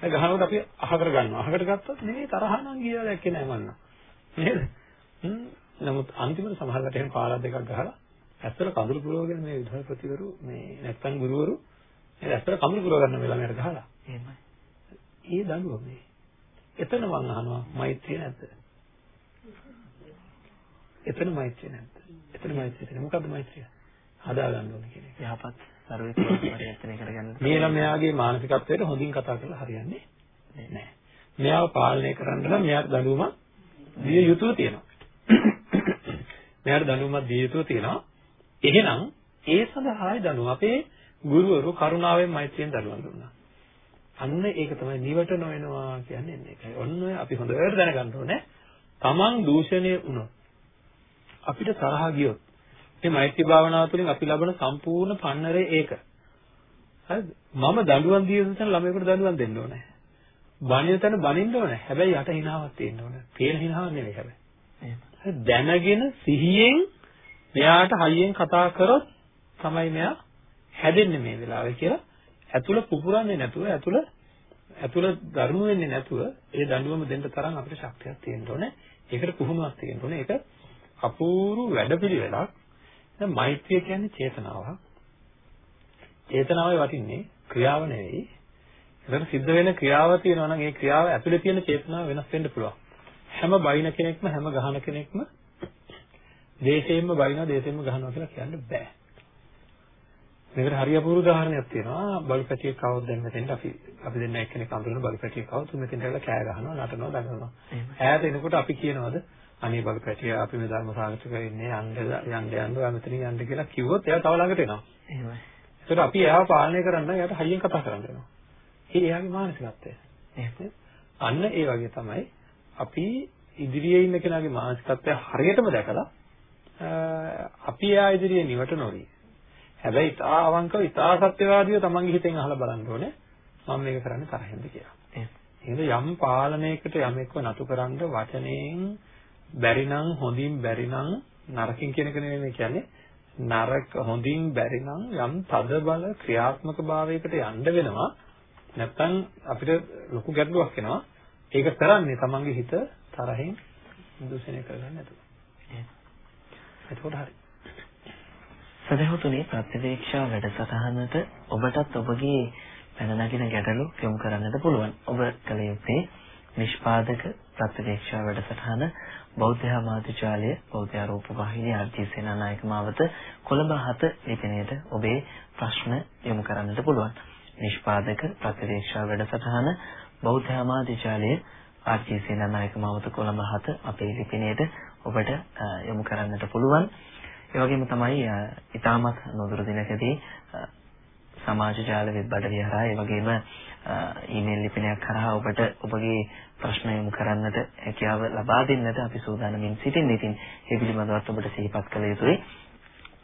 ඒ ගහනකොට අපි අහකට ගන්නවා. අහකට ගත්තොත් නෙවෙයි තරහ නම් ගියා දැක්කේ නෑ මන්න. නේද? නමුත් අන්තිමට සමහරකට එහෙම පාරක් දෙකක් ගහලා ඇත්තට කඳුළු පුරවගෙන මේ විද්‍යාපතිවරු මේ නැත්තම් ගුරුවරු නේද ඇත්තට කඳුළු පුරව ගන්න මේ ළමයට ගහලා. එහෙමයි. ඒ දඬුවම මේ. එතන මං අහනවා මෛත්‍රිය නැද්ද? එතන මෛත්‍රිය නැද්ද? එතන මෛත්‍රිය තියෙන මොකද්ද මෛත්‍රිය? හදා ගන්න ඕනේ කියන එක. යහපත් සර්විස් පරිවර්තනය කරගන්න. මේ ළමයාගේ මානසිකත්වයට හොඳින් කතා කරලා හරියන්නේ නැහැ. මෙයාව පාලනය කරන්න නම් මෙයාට දඬුවමක් දිය යුතුව තියෙනවා. මෙයාට දඬුවමක් දිය යුතුව තියෙනවා. එහෙනම් ඒ සඳහායි දඬුවම අපේ ගුරුවරු කරුණාවෙන් මෛත්‍රියෙන් දඬුවම් දුන්නා. අන්න ඒක තමයි නිවට නොවෙනවා කියන්නේ මේකයි. ඔන්න අපි හොඳට දැනගන්න ඕනේ. තමන් දූෂණය වුණොත් අපිට තරහ ගියොත් මේ මෛත්‍රී භාවනාව තුළින් අපි ලබන සම්පූර්ණ පන්නරේ ඒක. හරිද? මම දඬුවම් දිය යුතු තැන ළමයෙකුට දඬුවම් දෙන්න ඕනේ. බණින තැන බණින්න ඕනේ. හැබැයි යට හිනාවක් තියෙන්න ඕනේ. පේන හිනාවක් නෙවෙයි හැබැයි. දැනගෙන සිහියෙන් මෙයාට හයියෙන් කතා කරොත් තමයි මෙයා හැදෙන්නේ මේ වෙලාවේ කියලා ඇතුළ පුපුරන්නේ නැතුව ඇතුළ ඇතුළ දරුණු වෙන්නේ නැතුව ඒ දඬුවම දෙන්න තරම් අපිට ශක්තියක් තියෙන්න ඕනේ. ඒකට පුහුණුවක් තියෙන්න ඕනේ. ඒක අපූර්ව වැඩපිළිවෙලක්. දැන් මෛත්‍රිය කියන්නේ චේතනාවක්. චේතනාවේ වටින්නේ ක්‍රියාව නෙවෙයි. ඒකට සිද්ධ වෙන ක්‍රියාව තියෙනවා නම් ඒ ක්‍රියාව ඇතුලේ තියෙන චේතනාව වෙනස් වෙන්න පුළුවන්. හැම බයින කෙනෙක්ම හැම ගහන කෙනෙක්ම දේශයෙන්ම බයිනවා දේශයෙන්ම ගහනවා කියලා කියන්න බෑ. මේකට හරි අපූර්ව උදාහරණයක් තියෙනවා. බලු පැටියෙක් කවොත් දැන් මෙතෙන්ට අපි අපි දෙන්න එක්කෙනෙක් අඳුරන බලු පැටියෙක් කවොත් මෙතෙන්ට ඇවිල්ලා කෑ ගහනවා, නටනවා, දඟලනවා. ඈත එනකොට අපි කියනවාද අනේ බලු පැටිය අපි මේ ධර්ම සාකච්ඡා කරන්නේ යන්න යන්න යන්න ඔයා මෙතනින් යන්න කියලා කිව්වොත් එයා තව ළඟට එනවා. එහෙමයි. ඒකට අපි එයාව පාලනය කරන්න එයාට හයියෙන් කතා කරන්න වෙනවා. ඒ එයාගේ මානසිකත්වය. එහෙනම් අන්න ඒ වගේ තමයි අපි ඉදිරියේ ඉන්න කෙනාගේ මානසිකත්වය හරියටම දැකලා අපි එයා ඉදිරියේ නිවට නොවි. හැබැයි ඉතා අවංකව ඉතා සත්‍යවාදීව තමන්ගේ හිතෙන් අහලා බලන්න ඕනේ මම මේක කරන්නේ තරහින්ද කියලා. එහෙනම් යම් පාලනයකට යමෙක්ව නතු කරන්න වචනයෙන් බැරි නම් හොඳින් බැරි නම් නරකින් කියන එක නෙමෙයි කියන්නේ. නරක හොඳින් බැරි නම් යම් තද බල ක්‍රියාත්මක භාවයකට යන්න වෙනවා. නැත්තම් අපිට ලොකු ගැටලුවක් එනවා. ඒක කරන්නේ තමන්ගේ හිත තරහින් දූෂණය කරගන්න නැතුව එතකොට හරි සදහතුනේ ප්‍රතිවේක්ෂා වැඩසටහනට ඔබටත් ඔබගේ පැන නගින ගැටලු යොමු කරන්නට පුළුවන් ඔබ කල යුත්තේ නිෂ්පාදක ප්‍රතිවේක්ෂා වැඩසටහන බෞද්ධ මාධ්‍යාලය බෞද්ධ ආරෝප වාහිනිය ආර්.ජී. සේනානායක මාවත කොළඹ 7 ලිපිනයට ඔබේ ප්‍රශ්න යොමු කරන්නට පුළුවන්. නිෂ්පාදක ප්‍රතිවේක්ෂා වැඩසටහන බෞද්ධ මාධ්‍යාලය ආර්.ජී. සේනානායක මාවත කොළඹ 7 අපේ ලිපිනයට ඔබට යොමු කරන්නට පුළුවන්. ඒ වගේම තමයි ඊටමත් නොදුර දිනකදී සමාජ ජාල වෙබ් අඩවිය හරහා ඒ වගේම ඊමේල් ලිපිනයක් කරා ඔබට ඔබගේ ප්‍රශ්න යොමු කරන්නට හැකියාව ලබා දෙන්නට අපි සූදානමින් සිටින්නේ. ඉතින් ඒ පිළිබඳවත් ඔබට සිහිපත් කළ යුතුයි.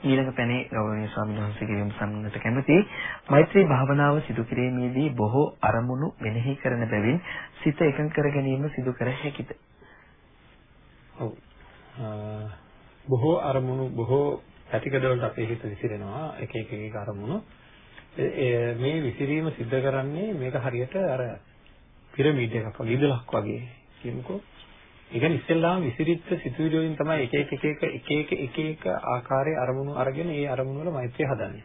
ඊළඟ පැනේ ගෞරවනීය ස්වාමීන් වහන්සේගේ විමසන්නට කැමැති මෛත්‍රී භාවනාව සිදු කිරීමේදී බොහෝ අරමුණු මෙනෙහි කරන බැවින් සිත එකඟ කර ගැනීම සිදු කර හැකිද? ඔව්. බොහෝ අරමුණු බොහෝ පැතිකඩ වලට අපේ හිත විසිරෙනවා එක එක එක අරමුණු මේ විසිරීම සිද්ධ කරන්නේ මේක හරියට අර පිරමීඩ එකක් වගේ ඉදලක් වගේ කියමුකෝ. ඒ කියන්නේ ඉස්සෙල්ලාම විසිරිච්ච සිතුවිලි වලින් තමයි එක එක එක එක එක එක එක එක ආකාරයේ අරමුණු අරගෙන ඒ අරමුණු වල මෛත්‍රිය හදන්නේ.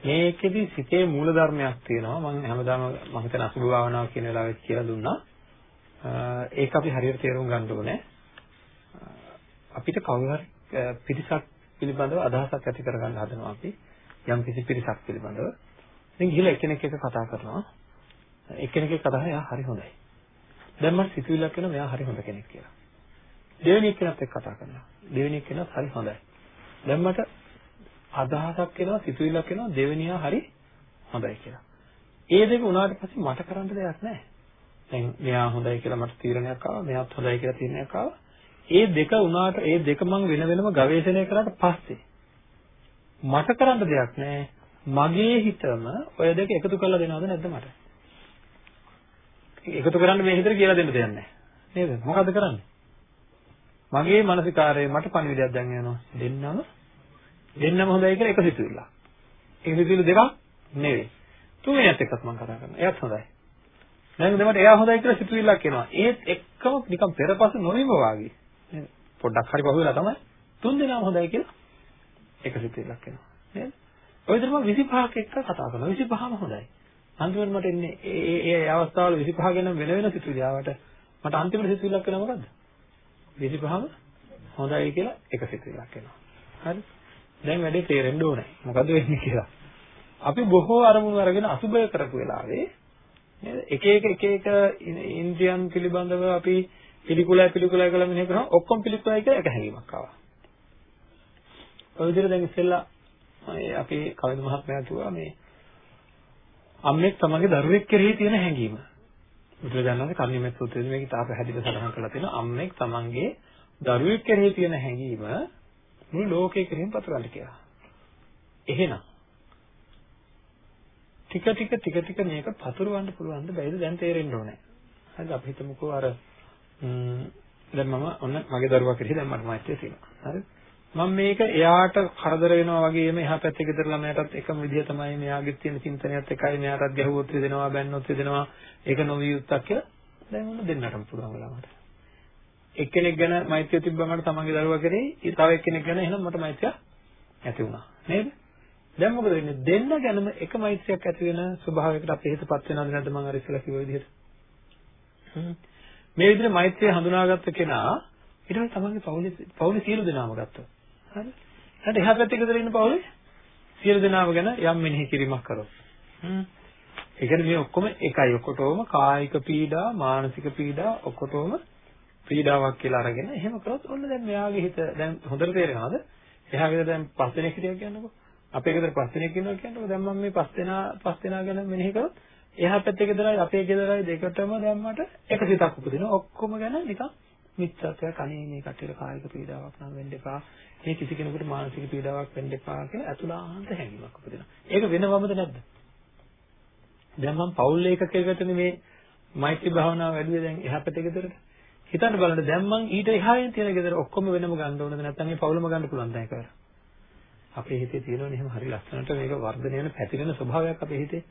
මේකෙදි සිතේ මූල ධර්මයක් තියෙනවා මම හැමදාම මම හිතන අසුභ භාවනාව කියන වෙලාවෙත් කියලා දුන්නා. ඒක අපි හරියට තේරුම් ගන්න ඕනේ. අපිට කවුරු හරි පිරිසක් පිළිබඳව අදහසක් ඇති කරගන්න හදනවා අපි. යම් කිසි පිරිසක් පිළිබඳව. ඉතින් ගිහලා එක්කෙනෙක් එක්ක කතා කරනවා. එක්කෙනෙක් එක්ක කතා කරලා එයා හරි හොඳයි. දැන් මට සිතුවිල්ලක් එනවා මෙයා හරි හොඳ කෙනෙක් කියලා. දෙවෙනි එක්කෙනෙක් එක්ක කතා කරනවා. දෙවෙනි එක්කෙනා හරි හොඳයි. දැන් මට අදහසක් එනවා සිතුවිල්ලක් එනවා දෙවෙනියා හරි හොඳයි කියලා. ඒ දෙක උනාට පස්සේ මට කරන්න දෙයක් නැහැ. දැන් මෙයා හොඳයි කියලා මට තීරණයක් ආවා මෙයාත් හොඳයි කියලා තීරණයක් ආවා. ඒ දෙක උනාට ඒ දෙක මම වෙන වෙනම ගවේෂණය කරාට පස්සේ මට කරන්න දෙයක් නැහැ. මගේ හිතම ඔය දෙක එකතු කරලා දෙනවද නැද්ද මට? එකතු කරන්න මේ හිතට කියලා දෙන්න දෙයක් නැහැ. නේද? මොකද්ද කරන්නේ? මගේ මානසිකාරයේ මට පණිවිඩයක් දැන් එනවා. දෙන්නම දෙන්නම හොඳයි කියලා එක සිතුවිල්ල. ඒ සිතුවිලි දෙකක් නෙවෙයි. තුන්වෙනිත් එක්කත් මම කතා කරනවා. එයාත් හොඳයි. දැන් දෙමට එයා හොඳයි කියලා සිතුවිල්ලක් එනවා. ඒත් එක්කම නිකන් පෙරපස නොවිම වාගේ. නේද? පොඩ්ඩක් හරි පහුවෙලා තමයි තුන් දෙනාම හොඳයි කියලා එක සිතුවිල්ලක් එනවා නේද? ඔය විදිහට මම 25ක් එක්ක කතා කරනවා 25ම හොඳයි. අන්තිමට මට එන්නේ ඒ ඒ අවස්ථාවල 25 ගැන වෙන වෙන සිතුවිලි ආවට මට අන්තිමට සිතුවිල්ලක් එනවා මොකද්ද? 25ම හොඳයි කියලා එක සිතුවිල්ලක් එනවා. හරි? දැන් වැඩේ තේරෙන්න ඕනේ. මොකද්ද වෙන්නේ කියලා. අපි බොහෝ අරමුණු අරගෙන අසුබය කරපු වෙලාවේ නේද? එක එක එක එක ඉන්ද්‍රියන් පිළිබඳව අපි පිළිකුලයි පිළිකුලයි කියලා මෙහෙ කරනවා ඔක්කොම පිළිකුලයි කියලා එක හැඟීමක් ආවා. ඔය විදිහට දැන් ඉස්සෙල්ලා අපේ කවිද මහත්මයා කිව්වා මේ අම්මෙක් තමන්ගේ දරුවෙක් කෙරෙහි තියෙන හැඟීම. බුදුරජාණන් වහන්සේ කර්ණිමෙත් සූත්‍රයේදී මේක තාප හැදිලා සඳහන් කරලා තියෙනවා අම්මෙක් තමන්ගේ දරුවෙක් කෙරෙහි තියෙන හැඟීම මුළු ලෝකේ කෙරෙහිම පතුරවන්න කියලා. එහෙනම් ටික ටික ටික ටික මේක පතුරවන්න පුළුවන් ද බැයිද දැන් තේරෙන්න ඕනේ. හරිද අපි හිතමුකෝ අර දැන් මම ඔන්න මගේ දරුවා කෙරෙහි දැන් මට මෛත්‍රිය තියෙනවා. හරිද? මම මේක එයාට කරදර වෙනවා වගේම එහා පැත්තේ ගෙදර ළමයාටත් එකම විදිය තමයි මෙයාගේ තියෙන චින්තනයත් එකයි. මෙයාටත් ගැහුවොත් දෙනවා බැන්නොත් දෙනවා ඒක නොවිය යුත්තක් කියලා දැන් මොන දෙන්නටම පුළුවන් වෙලා මට. එක්කෙනෙක් ගැන මෛත්‍රිය තිබ්බම තමන්ගේ දරුවා කෙරෙහි. තව එක්කෙනෙක් ගැන එහෙනම් මට මෛත්‍රිය ඇති වුණා. නේද? දැන් මොකද වෙන්නේ? දෙන්න ගැනම එක මෛත්‍රියක් ඇති වෙන ස්වභාවයකට අපේ හිතපත් වෙනවද නැද්ද මම අර ඉස්සෙල්ලා කිව්ව විදිහට? මේ විදිහට මෛත්‍රිය හඳුනාගත්ත කෙනා ඊට පස්සේ තමන්ගේ පවුලේ පවුලේ සියලු දෙනාම ගත්තා හරි. ඊට එහා පැත්තේ ගෙදර ඉන්න පවුලේ සියලු දෙනාම ගැන යම් මෙනෙහි කිරීමක් කරොත්. හ්ම්. ඒ කියන්නේ මේ ඔක්කොම එකයි ඔක්කොටම කායික පීඩා, මානසික පීඩා ඔක්කොටම පීඩාවක් කියලා අරගෙන එහෙම කරොත් ඔන්න දැන් මෙයාගේ හිත දැන් හොඳට තේරෙනවද? එහා ගෙදර දැන් පස් දෙනෙක් හිටියා කියන්නකෝ. අපේ ගෙදර පස් දෙනෙක් ඉන්නවා කියන්නකෝ. දැන් මම මේ පස් දෙනා පස් දෙනා ගැන මෙනෙහි කරොත් එහා පැත්තේ ගෙදරයි අපේ ගෙදරයි දෙකටම දැන් මට එක සිතක් උපදිනවා. ඔක්කොම ගැන නිකන් මිත්‍රත්වයක් අනේ මේ කටියට කායික පීඩාවක් නම් වෙන්න එපා. මේ කිසි කෙනෙකුට මානසික පීඩාවක් වෙන්න එපා කියලා අතුලාන්ත හැඟීමක් උපදිනවා. ඒක වෙනවමද නැද්ද? දැන් මම පෞල් ඒකකයකට මේ මෛත්‍රී භාවනාව වැඩිවේ දැන් එහා පැත්තේ ගෙදරට. හිතන්න බලන්න දැන් මං ඊට එහායෙන් තියෙන ගෙදර ඔක්කොම වෙනම ගන්න ඕනද නැත්නම් මේ පෞලම ගන්න පුළුවන්ද ඒක? අපේ හිතේ තියෙනවනේ එහෙම හරි ලස්සනට මේක වර්ධනය වෙන පැතිරෙන ස්වභාවයක් අපේ හිතේ.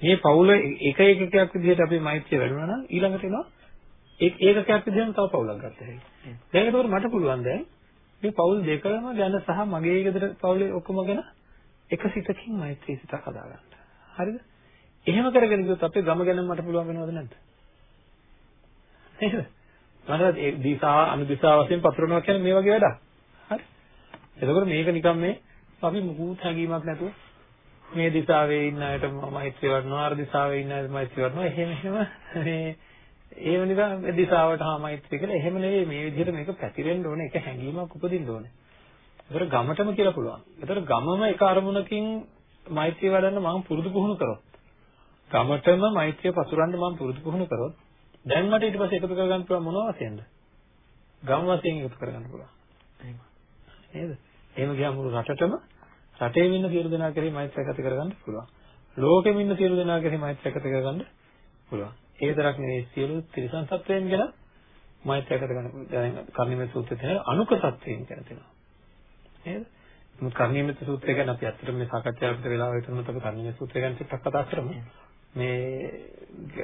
මේ පෞල එක එකකයක් විදිහට අපේ මෛත්‍රිය වැඩුණා නම් ඊළඟට එනවා ඒක ඒකකයක් විදිහට තව පවුලක් ගත්ත හැකි. දැන් ඒකෝර මට පුළුවන් දැන් මේ පවුල් දෙකම ගැන සහ මගේ ගෙදර පවුලේ ඔක්කොම ගැන එක සිතකින් මෛත්‍රී සිතක් හදාගන්න. හරිද? එහෙම කරගෙන ගියොත් අපේ ගම ගැන මට පුළුවන් වෙනවද නැද්ද? නේද? මනස ඒ දිසා අනුදිසා වශයෙන් පතුරවනවා කියන්නේ මේ වගේ වැඩක්. හරි. එතකොට මේක නිකන් මේ අපි මුකුත් හැඟීමක් නැතුව මේ දිශාවේ ඉන්න අයට මෛත්‍රී වඩනවා අර දිශාවේ ඉන්න අයට මෛත්‍රී වඩනවා එහෙම එහෙම මේ ඒව නිකන් මේ දිශාවට හා මෛත්‍රී කියලා එහෙම නෙවෙයි මේ විදිහට මේක පැතිරෙන්න ඕනේ එක හැඟීමක් උපදින්න ඕනේ. ඒතර ගමටම කියලා පුළුවන්. ඒතර ගමම එක අරමුණකින් මෛත්‍රී වඩන්න මම පුරුදු පුහුණු කරොත් ගමටම මෛත්‍රිය පතුරවන්න මම පුරුදු පුහුණු කරොත් දැන් මට ඊට පස්සේ එකතු කරගන්න පුළුවන් මොනවා වශයෙන්ද? ගම් වශයෙන් එකතු කරගන්න පුළුවන්. නේද? එහෙම ගියාම රටටම රටේ ඉන්න සියලු දෙනා කෙරෙහි මෛත්‍රිය ඇති කරගන්න පුළුවන්. ලෝකෙම ඉන්න සියලු දෙනා කෙරෙහි මෛත්‍රිය ඇති කරගන්න පුළුවන්. ඒ විතරක් නෙවෙයි සියලු තිරිසන් සත්වයන් ගැන මෛත්‍රිය ඇති කරගන්න පුළුවන්. දැන් කර්ණිමේ සූත්‍රයේ තියෙන අනුක සත්වයන් ගැන තියෙනවා. නේද? මොකද කර්ණිමේ සූත්‍රය ගැන අපි අත්‍තරම මේ සාකච්ඡාවකට වෙලාව හිටුනොත් අපි කර්ණිමේ සූත්‍රය ගැන ටිකක් කතා කරමු. මේ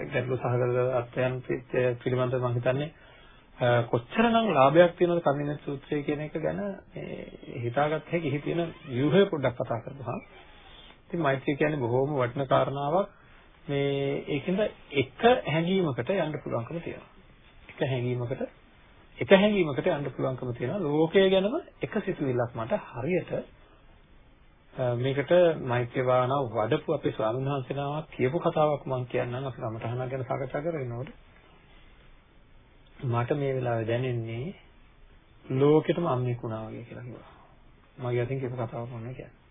ගැටලු සහගත අත්යන් පිළිබඳව මම හිතන්නේ කොච්චරනම් ලාභයක් තියෙනවද කර්ණිමේ සූත්‍රය කියන එක ගැන මේ හිතාගත්ත හැකි එහි තියෙන ව්‍යුහය පොඩ්ඩක් කතා කරපුවා. ඉතින් මෛත්‍රිය කියන්නේ බොහොම වටින කාරණාවක්. මේ ඒකෙන්ද එක හැඟීමකට යන්න පුළුවන්කම තියෙනවා. එක හැඟීමකට එක හැඟීමකට යන්න පුළුවන්කම තියෙනවා. ලෝකය ගැනම එක සිතුවිල්ලක් මට හරියට මේකට මෛත්‍රී භාවනාව වඩපු අපේ ස්වාමීන් වහන්සේනමක් කියපු කතාවක් මම කියන්නම් අපි කමටහනක් ගැන සාකච්ඡා කරගෙනනකොට මට මේ වෙලාවේ දැනෙන්නේ ලෝකෙටම අම්මෙක් වුණා වගේ කියලා කිව්වා. මගේ අතින් කියපු කතාවක් මොන්නේ කියන්නේ.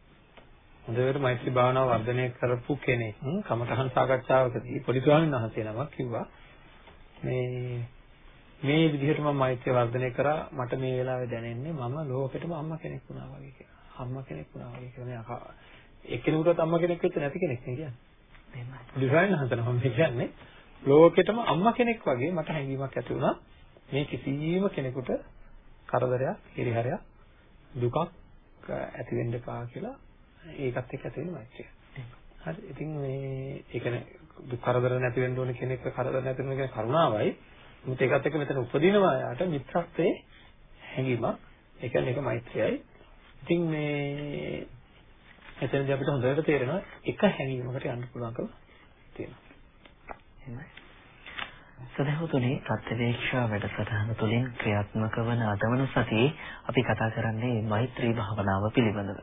හොඳට මෛත්‍රී භාවනාව වර්ධනය කරපු කෙනෙක් කමඨහන් සාකච්ඡාවකදී පොඩි ස්වාමීන් වහන්සේ නමක් කිව්වා මේ මේ විදිහට මම මෛත්‍රිය වර්ධනය කරා මට මේ වෙලාවේ දැනෙන්නේ මම ලෝකෙටම අම්මා කෙනෙක් වුණා වගේ කියලා. අම්මා කෙනෙක් වුණා වගේ කියලා මේ එක්කෙනෙකුටත් අම්මා කෙනෙක් වෙච්ච නැති කෙනෙක් නේ කියන්නේ. එහෙමයි. පොඩි ස්වාමීන් වහන්සේ නම කියන්නේ ලෝකෙටම අම්මා කෙනෙක් වගේ මට හැඟීමක් ඇති වුණා මේ කිසිම කෙනෙකුට කරදරයක්, හිරිහැරයක්, දුකක් ඇති වෙන්න එපා කියලා ඒකත් එක්ක ඇති වෙන මෛත්‍රිය. හරි. ඉතින් මේ ඒ කියන්නේ දුක් කරදර නැති වෙන්න ඕන කෙනෙක් කරදර නැති වෙන කියන කරුණාවයි. මුත් ඒකත් එක්ක මෙතන උපදිනවා යාට මිත්‍රත්වයේ හැඟීමක්. ඒ කියන්නේ ඒක මෛත්‍රියයි. ඉතින් මේ එතනදී අපිට හොඳට තේරෙනවා එක හැඟීමකට යන්න පුළුවන්කම තියෙනවා. එහෙමයි. සදහතුනේ ප්‍රත්‍යවේක්ෂා වැඩසටහන තුළින් ක්‍රියාත්මක වන අදවන සතියේ අපි කතා කරන්නේ මෛත්‍රී භාවනාව පිළිබඳව.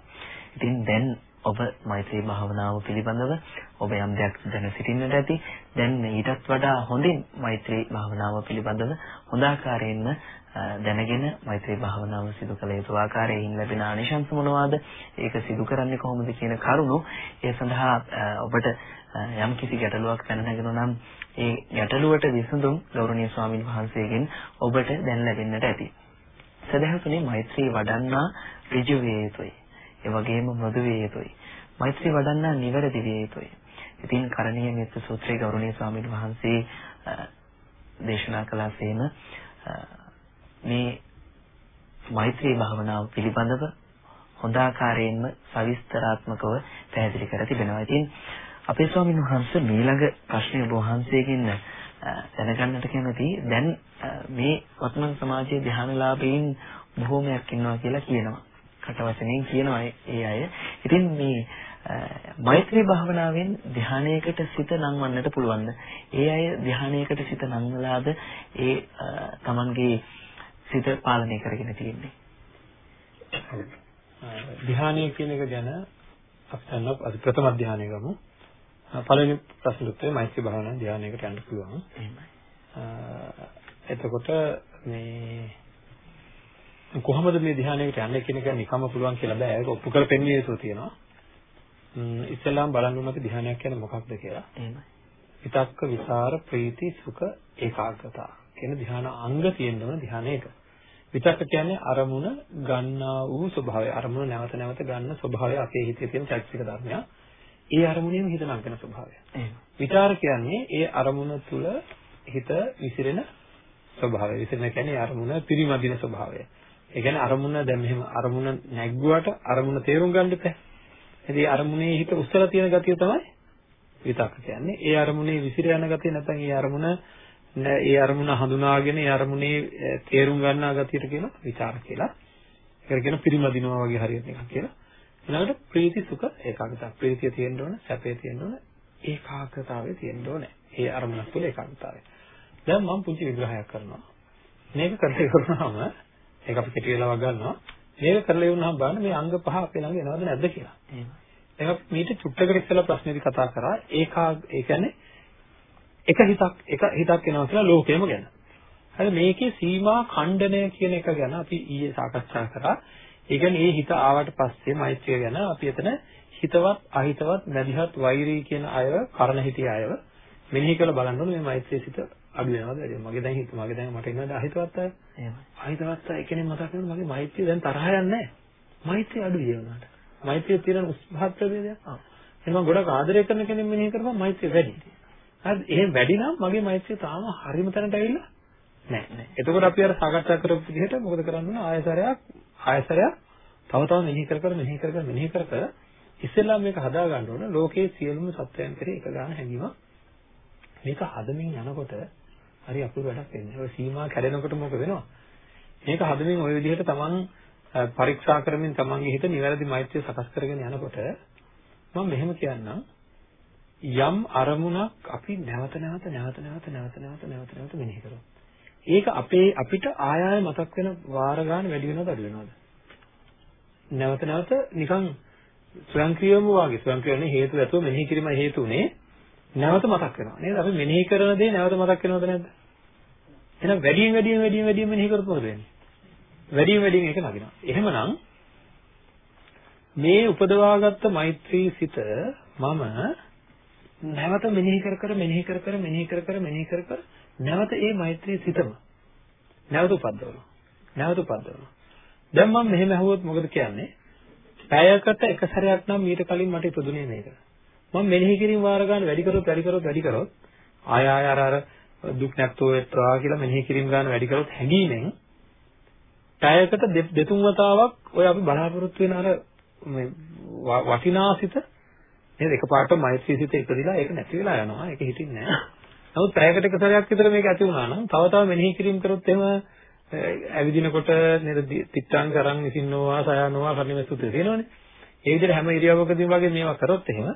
ඉතින් දැන් ඔබ මෛත්‍රී භාවනාව පිළිබඳව ඔබ යම් දෙයක් දැන සිටින්නට ඇති. දැන් ඊටත් වඩා හොඳින් මෛත්‍රී භාවනාව පිළිබඳව හොඳ ආකාරයෙන්ම දැනගෙන මෛත්‍රී භාවනාව සිදු කළ යුතු ආකාරයෙන් ලැබෙන ආනිශංස මොනවාද? ඒක සිදු කරන්නේ කොහොමද කියන කරුණු ඒ සඳහා ඔබට යම් කිසි ගැටලුවක් පැන නැගෙනවා නම් ඒ ගැටලුවට විසඳුම් ගෞරවනීය ස්වාමින් වහන්සේගෙන් ඔබට දැන් ලැබෙන්නට ඇති. සදහතුනේ මෛත්‍රී වඩන්නා ඍජු වේ යුතුයි. ඒ වගේම මෘදු වේ යුතුයි. මෛත්‍රී වඩන්නා නිවැරදි වේ යුතුයි. ඉතින් කරණීය මෙත්ත සූත්‍රයේ ගෞරවනීය ස්වාමින් වහන්සේ දේශනා කළාසේම මේ මෛත්‍රී භාවනාව පිළිබඳව හොඳ ආකාරයෙන්ම සවිස්තරාත්මකව පැහැදිලි කර තිබෙනවා. ඉතින් අපේ ස්වාමීන් වහන්සේ ඊළඟ ප්‍රශ්නය ඔබ වහන්සේගෙන් දැනගන්නට කැමති දැන් මේ වත්මන් සමාජයේ ධ්‍යානලාභීන් බොහෝමයක් ඉන්නවා කියලා කියනවා. කටවචනෙන් කියනවා ඒ අය. ඉතින් මේ මෛත්‍රී භාවනාවෙන් ධ්‍යානයකට සිත නංවන්නට පුළුවන්ද? ඒ අය ධ්‍යානයකට සිත නංවලාද ඒ තමන්ගේ සිත පාලනය කරගෙන තියෙන්නේ? ධ්‍යානය කියන එක ගැන අපි ප්‍රථම ධ්‍යානය ගමු. පළවෙනි ප්‍රශ්න උත්තරේ මෛත්‍රී භාවනා ධානයකට යන්න පුළුවන්. එහෙමයි. එතකොට මේ කොහොමද මේ ධානයකට යන්නේ කියන එක නිකම්ම පුළුවන් කියලා බෑ. ඒක ඔප්පු කර පෙන්විය යුතු තියෙනවා. ඉස්සෙල්ලාම බලන්න ඕනේ ධානයක් කියන්නේ මොකක්ද කියලා. එහෙමයි. විතක්ක විසර ප්‍රීති සුඛ ඒකාග්‍රතාව කියන ධාන අංග තියෙන ධානයක. විතක්ක කියන්නේ අරමුණ ගන්නා වූ ස්වභාවය. අරමුණ නැවත නැවත ගන්න ස්වභාවය අපේ හිතේ තියෙන චෛතසික ධර්මයක්. ඒ අරමුණේම හිත නංගන ස්වභාවය. විචාර කියන්නේ ඒ අරමුණ තුල හිත විසිරෙන ස්වභාවය. විසිරෙන කියන්නේ අරමුණ පිරිමදින ස්වභාවය. ඒ කියන්නේ අරමුණ දැන් මෙහෙම අරමුණ නැග්ගුවට අරමුණ තේරුම් ගන්න බෑ. ඉතින් අරමුණේ හිත උස්සලා තියෙන ගතිය තමයි විතක්ක කියන්නේ. ඒ අරමුණේ විසිර යන ගතිය නැත්නම් ඒ අරමුණ ඒ අරමුණ හඳුනාගෙන ඒ අරමුණේ තේරුම් ගන්නා ගතියට කියන විචාර කියලා. ඒකට කියන පිරිමදිනවා වගේ හරියට එකක් කියලා. ඊළඟට ප්‍රීති සුඛ ඒකාග්‍රතාව. ප්‍රීතිය තියෙන්න ඕන, සැපේ තියෙන්න ඕන, ඒකාග්‍රතාවය තියෙන්න ඕන. ඒ අරමුණක් තුළ ඒකාග්‍රතාවය. දැන් මම පුංචි විග්‍රහයක් කරනවා. මේක කරලා ඉවරනම ඒක අපි කෙටි වෙලාවක් ගන්නවා. මේක කරලා ඉවරනම බලන්න මේ අංග පහ අපේ ළඟ එනවද නැද්ද කියලා. එහෙම. ඒක මීට චුට්ටකට ඉස්සෙල්ලා ප්‍රශ්නේදී කතා කරා ඒකා ඒ කියන්නේ එක හිතක් එක හිතක් එනවා කියලා ලෝකෙම ගැන. හරි මේකේ සීමා ඛණ්ඩනය කියන එක ගැන අපි ඊයේ සාකච්ඡා කරා. ඒ කියන්නේ මේ හිත ආවට පස්සේ මෛත්‍රිය ගැන අපි එතන හිතවත් අහිතවත් මැදිහත් වෛරී කියන අයව කරණ හිතිය අයව මෙනෙහි කරලා බලන්න ඕනේ මේ මෛත්‍රී සිත අඩු වෙනවද? වැඩි වෙනවද මගේ දැන් හිත මගේ දැන් මට ඉන්නවද අහිතවත් අය? එහෙමයි. අහිතවත් අය කෙනෙක් මතක් කරනවා මගේ මෛත්‍රිය දැන් තරහ යන්නේ නැහැ. මෛත්‍රිය අඩු වෙනවාට මෛත්‍රිය තියෙන උත්සාහ ප්‍රවේදයක්. එහෙනම් ගොඩක් ආදරය කරන කෙනෙක් මෙනෙහි කරපුවා මෛත්‍රිය වැඩි. හරි. එහෙම වැඩි නම් මගේ මෛත්‍රිය තාම හරිම තැනට ඇවිල්ලා නැහැ. එතකොට අපි අර සාකච්ඡා කරපු විදිහට මොකද කරන්න ඕන? ආයසරයක් ආයසරයක් තව තව මෙනෙහි කර කර මෙනෙහි කර කර මෙනෙහි කර කර ඉස්සෙල්ලා මේක හදා ගන්න ඕන ලෝකයේ සියලුම සත්‍යයන් කරේ එක ගන්න හැඟීමක් මේක හදමින් යනකොට හරි අපුරු වැඩක් වෙන්නේ. ඔය සීමා කැඩෙනකොට මොකද වෙනව? මේක හදමින් ওই විදිහට තමන් පරීක්ෂා කරමින් තමන්ගේ හිත නිවැරදි මෛත්‍රිය සකස් කරගෙන යනකොට මම මෙහෙම කියන්නම් යම් අරමුණක් අපි නැවත නැවත නැවත නැවත නැවත නැවත නැවත නැවත මෙනෙහි කරොත් ඒක අපේ අපිට ආය ආය මතක් වෙන වාර ගන්න වැඩි වෙනවද අඩු වෙනවද? නැවත නැවත නිකන් ස්වයංක්‍රීයම වාගේ. ස්වයංක්‍රීයනේ හේතු ඇතුව මෙනෙහි කිරීම හේතු උනේ. නැවත මතක් වෙනවා. නේද? අපි මෙනෙහි කරන දේ නැවත මතක් වෙනවද නැද්ද? එහෙනම් වැඩියෙන් වැඩියෙන් වැඩියෙන් වැඩියෙන් මෙනෙහි කරපුවද වෙන්නේ? වැඩියෙන් වැඩියෙන් ඒක නගිනවා. එහෙමනම් මේ උපදවාගත්ත මෛත්‍රී සිත මම නැවත මෙනෙහි කර කර මෙනෙහි කර කර මෙනෙහි කර කර මෙනෙහි කර කර නැවත ඒ මෛත්‍රී සිතම. නැවත උපද්දවනවා නැවත උපද්දවනවා දැන් මම මෙහෙම අහුවොත් මොකද කියන්නේ? පැයකට එක සැරයක් නම් මීට කලින් මට ඉපදුනේ මේක. මම මෙනෙහි කිරීම වාර ගන්න වැඩි කරොත් වැඩි කරොත් වැඩි කරොත් ආය ආය අර අර දුක් නැත්තෝ වෙත්වා කියලා මෙනෙහි කිරීම ගන්න වැඩි කරොත් හැඟීමෙන් පැයකට දෙතුන් වතාවක් ඔය අපි බලාපොරොත්තු වෙන අර මේ වටිනාසිත නේද? එකපාරට මෛත්‍රී සිත ඉපදිලා ඒක නැති වෙලා යනවා. ඒක හිතින්නේ නැහැ. නමුත් පැයකට එක සැරයක් විතර මේක ඇති වුණා නම් තව තව මෙනෙහි කිරීම කරොත් එහෙම ඇවිදිනකොට නේද තිත්තං කරන් විසින්නෝවා සයනෝවා කර්ණිමේ සුත්‍රය තියෙනවනේ. ඒ විදිහට හැම ඉරියව්වකදීම වගේ මේවා කරොත් එහෙම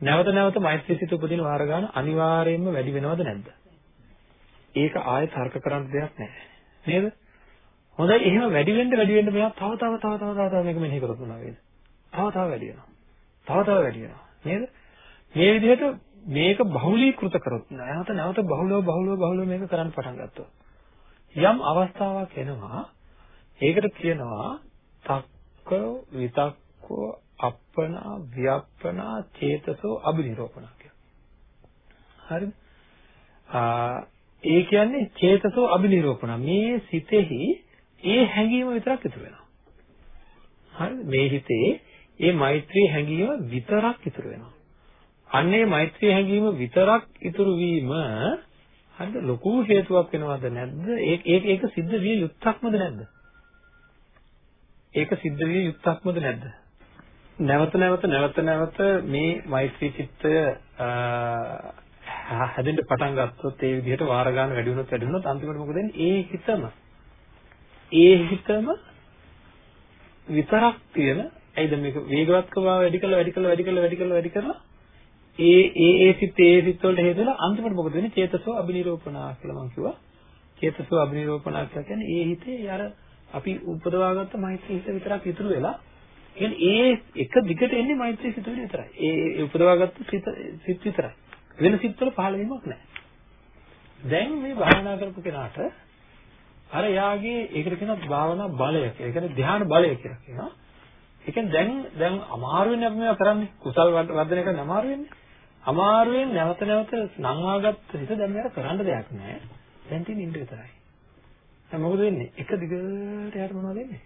නැවත නැවත මෛත්‍රී සිත උපදින වාර ගන්න අනිවාර්යයෙන්ම වැඩි වෙනවද නැද්ද? ඒක ආයෙ තර්ක කරන්න දෙයක් නැහැ. නේද? හොඳයි එහෙම වැඩි වෙන්න වැඩි වෙන්න මෙයා තව තව තව තව තව තව මේක මෙනෙහි කරත් මොනවා වේද? තව තව වැඩි වෙනවා. තව තව වැඩි වෙනවා. නේද? මේ විදිහට මේක බහුලීකృత කරොත් නැවත නැවත බහුලව බහුලව බහුලව මේක කරන්න පටන් ගත්තොත් යම් අවස්ථාවක් එනවා ඒකට කියනවා තක්ක විතක්කෝ අප්පනා ව්‍යප්පනා චේතසෝ අබිනිරෝපණා කියලා. හරිද? ඒ කියන්නේ චේතසෝ අබිනිරෝපණ මේ සිතෙහි ඒ හැඟීම විතරක් ඉතුරු වෙනවා. හරිද? මේ හිතේ ඒ මෛත්‍රී හැඟීම විතරක් ඉතුරු වෙනවා. අන්නේ මෛත්‍රී හැඟීම විතරක් ඉතුරු වීම හරිද? ලොකු හේතුවක් වෙනවද නැද්ද? ඒක ඒක ඒක සිද්ධ විය යුක්තක්මද නැද්ද? ඒක සිද්ධ විය යුක්තක්මද නැද්ද? නැවත නැවත නැවත නැවත මේ මෛත්‍රී චිත්තය හැදෙන්න පටන් ගත්තොත් ඒ විදිහට වාර ගන්න වැඩි වුණොත් වැඩි වුණොත් අන්තිමට මොකද වෙන්නේ? ඒ හිතම ඒ හිතම විතරක් තියෙන ඇයිද මේක වේගවත්කම වැඩි කළා වැඩි කළා වැඩි කළා වැඩි කළා වැඩි කළා? ඒ ඒ ඒ සිත් ඒ සිත් වලට හේතු වෙලා අන්තිමට මොකද වෙන්නේ? චේතසෝ අබිනිරෝපණා කියලා මම කිව්වා. චේතසෝ අබිනිරෝපණා කියලා කියන්නේ ඒ හිතේ අර අපි උපදවාගත්ත මෛත්‍රී හිත විතරක් ඉතුරු වෙලා කියන්නේ ඒ එක දිගට එන්නේ මෛත්‍රී සිත විතරයි. ඒ උපදවාගත්ත සිත සිත් විතරයි. වෙන සිත් වල පහළ වීමක් නැහැ. දැන් මේ භාවනා කරපු කෙනාට අර යාගේ ඒකට කියනවා භාවනා බලය කියලා. ඒ කියන්නේ ධ්‍යාන බලය කියලා කියනවා. ඒ කියන්නේ දැන් දැන් අමාරු වෙන්නේ අපි මේවා කරන්නේ. කුසල් වර්ධනය කරන්න අමාරු වෙන්නේ. අමාරුවෙන් නැවත නැවත නංවාගත්ත හිත දැන් මෙයාට කරන්න දෙයක් නැහැ. දැන් තියෙන ඉන්න විතරයි. දැන් මොකද වෙන්නේ? එක දිගට යාට මොනවද වෙන්නේ?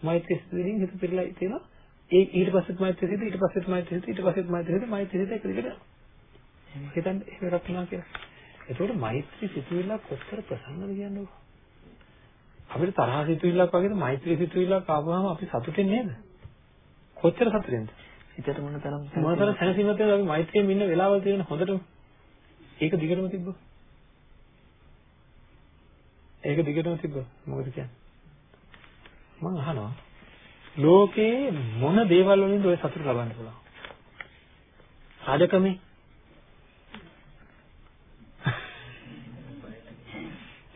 මෛත්‍රී සිතින් හිත පිරලා තියෙනවා. ඒ ඊට පස්සෙත් මෛත්‍රී සිත ඊට පස්සෙත් මෛත්‍රී සිත ඊට පස්සෙත් මෛත්‍රී සිත මෛත්‍රී සිත එක දිගට හිතන්න එහෙම එකක් වෙනවා කියලා. එතකොට මෛත්‍රී සිතුවිල්ල කොච්චර ප්‍රසන්නද කියන්නේ? අපිට තරහ සිතුවිල්ලක් වගේද මෛත්‍රී සිතුවිල්ලක් ආවම අපි සතුටින් නේද? කොච්චර සතුටින්ද? හිතට මොන තරම් මොන තරම් සැනසීමක් තියෙනවද අපි මෛත්‍රියෙන් ඉන්න වෙලාවල් තියෙන හොඳටම. ඒක දිගටම තිබ්බොත් ඒක දිගටම තිබ්බොත් මොකද කියන්නේ? මම අහනවා. ලෝකේ මොන දේවල් වලින්ද ඔය සතුට ලබන්න පුළුවන්? රාජකමේ.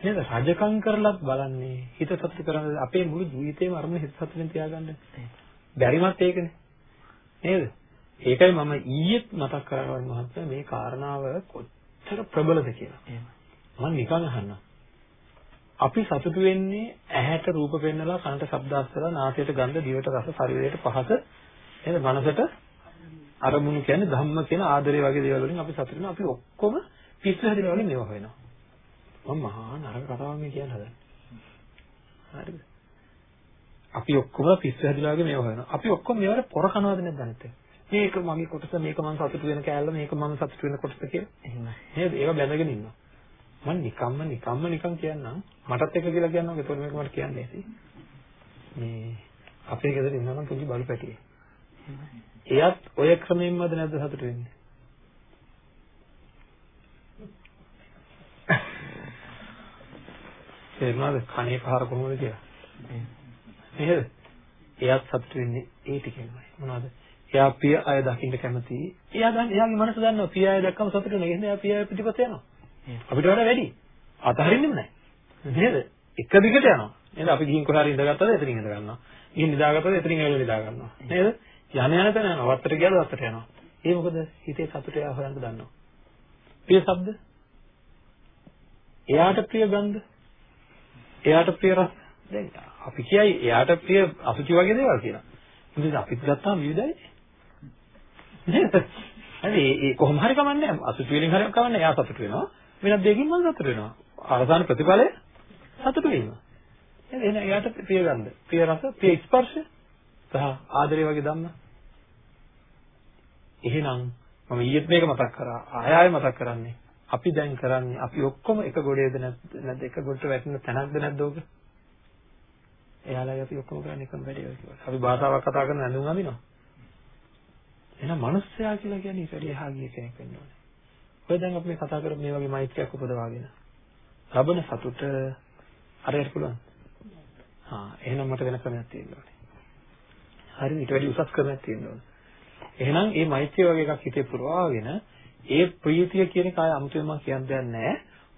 නේද? රජකම් කරලත් බලන්නේ හිත සතුට කරන්නේ අපේ මුළු ජීවිතේම අරමුණ හිත සතුටෙන් තියාගන්න. බැරිමත් ඒකනේ. නේද? ඒකයි මම ඊයේත් මතක් කරගන්න මහත්තයා මේ කාරණාව කොච්චර ප්‍රබලද කියලා. මම නිකන් අහන්නම්. අපි සතුටු වෙන්නේ ඇහැට රූප පෙන්නලා කනට ශබ්ද අස්සලා නාසයට ගන්ධ දිවට රස ශරීරයට පහස. නේද? මනසට අරමුණු කියන්නේ ධම්ම කියන ආදරය වගේ දේවල් වලින් අපි සතුටු වෙනවා. අපි ඔක්කොම පිස්සු හැදෙනවා වලින් මේවා හොයනවා. මම මහා නරක කතාවක් මේ කියන්න හදන්නේ. හරිද අපි ඔක්කොම පිස්සු හැදලා වගේ මේවා හොයනවා. අපි ඔක්කොම මේවට පොර කනවද නැද්ද අනිත් මේක මගේ කොටස මේක මම සතුටු වෙන කෑල්ල මේක මම සතුටු වෙන කොටස කියලා. එහෙම නේද? ඒවා බැඳගෙන ඉන්නවා. මම නිකම්ම නිකම්ම නිකම් කියන්නම්. මටත් එක කියලා කියන්නම් ඒතකොට මේක මට කියන්න ඇති. මේ අපේ ගෙදර ඉන්නවා නම් පුංචි බලු පැටියෙක්. එයත් ඔය ක්‍රමයෙන්මද නැද්ද සතුට වෙන්නේ? තේරුණාද? කණේ පහර කොහොමද කියලා නේද එයාත් සතුට වෙන්නේ ඒ ටිකෙන්මයි මොනවද එයා පිය අය දකින්න කැමති එයා දන්න එයාගේ මනස දන්නවා පිය අය දැක්කම සතුට වෙනවා එහෙනම් එයා පිය අය පිටිපස්ස යනවා අපිට වඩා වැඩි. අතහරින්නෙම නැහැ. නේද? එක දිගට යනවා. නේද? අපි ගිහින් කොහේ හරි ඉඳගත්තද එතනින් ඉඳ ගන්නවා. ගිහින් නිදාගත්තද එතනින් ඇවිල්ලා නිදා ගන්නවා. නේද? යන යන තැන යනවා. වත්තට ගියද වත්තට යනවා. ඒ මොකද හිතේ සතුට එයා හොයන්න දන්නවා. ප්‍රිය ශබ්ද? එයාට ප්‍රිය ගන්ධ? එයාට ප්‍රිය රස? දැන් අපි කියයි එයාට ප්‍රිය අසුචි වගේ දේවල් කියලා. ඉතින් අපිත් ගත්තාම විවිධයි. නේද? හරි ඒ කොහොම හරි කමන්නේ අසුචි වලින් හරි කමන්නේ එයා සතුට වෙනවා. වෙනත් දෙයකින් මම සතුට වෙනවා. අවසාන ප්‍රතිඵලය සතුට වීම. එහෙනම් එයාට ප්‍රිය ගන්ධ, ප්‍රිය රස, ප්‍රිය ස්පර්ශ සහ ආදරය වගේ ධම්ම. එහෙනම් මම ඊයේත් මේක මතක් කරා. ආය ආය මතක් කරන්නේ. අපි දැන් කරන්නේ අපි ඔක්කොම එක ගොඩේද නැද්ද එක ගොඩට වැටෙන තැනක්ද නැද්ද ඕක? එයාලයි අපි ඔක්කොම කරන්නේ එකම වැඩේ ඔය කිව්වා. අපි භාෂාවක් කතා කරන ඇඳුම් අඳිනවා. එහෙනම් මිනිස්සයා කියලා කියන්නේ ඊට වැඩි එහා ගිය කෙනෙක් වෙන්න ඕනේ. ඔය දැන් අපි මේ කතා කරමු මේ වගේ මෛත්‍රියක් උපදවාගෙන. ලබන සතුට අරයට පුළුවන්. හා එහෙනම් මට වෙන ක්‍රමයක් තියෙන්න ඕනේ. හරි ඊට වැඩි උසස් ක්‍රමයක් තියෙන්න ඕනේ. එහෙනම් මේ මෛත්‍රිය වගේ එකක් හිතේ පුරවාගෙන ඒ ප්‍රීතිය කියන කාය අමුතුවෙන් මම කියන්න දෙයක් නැහැ.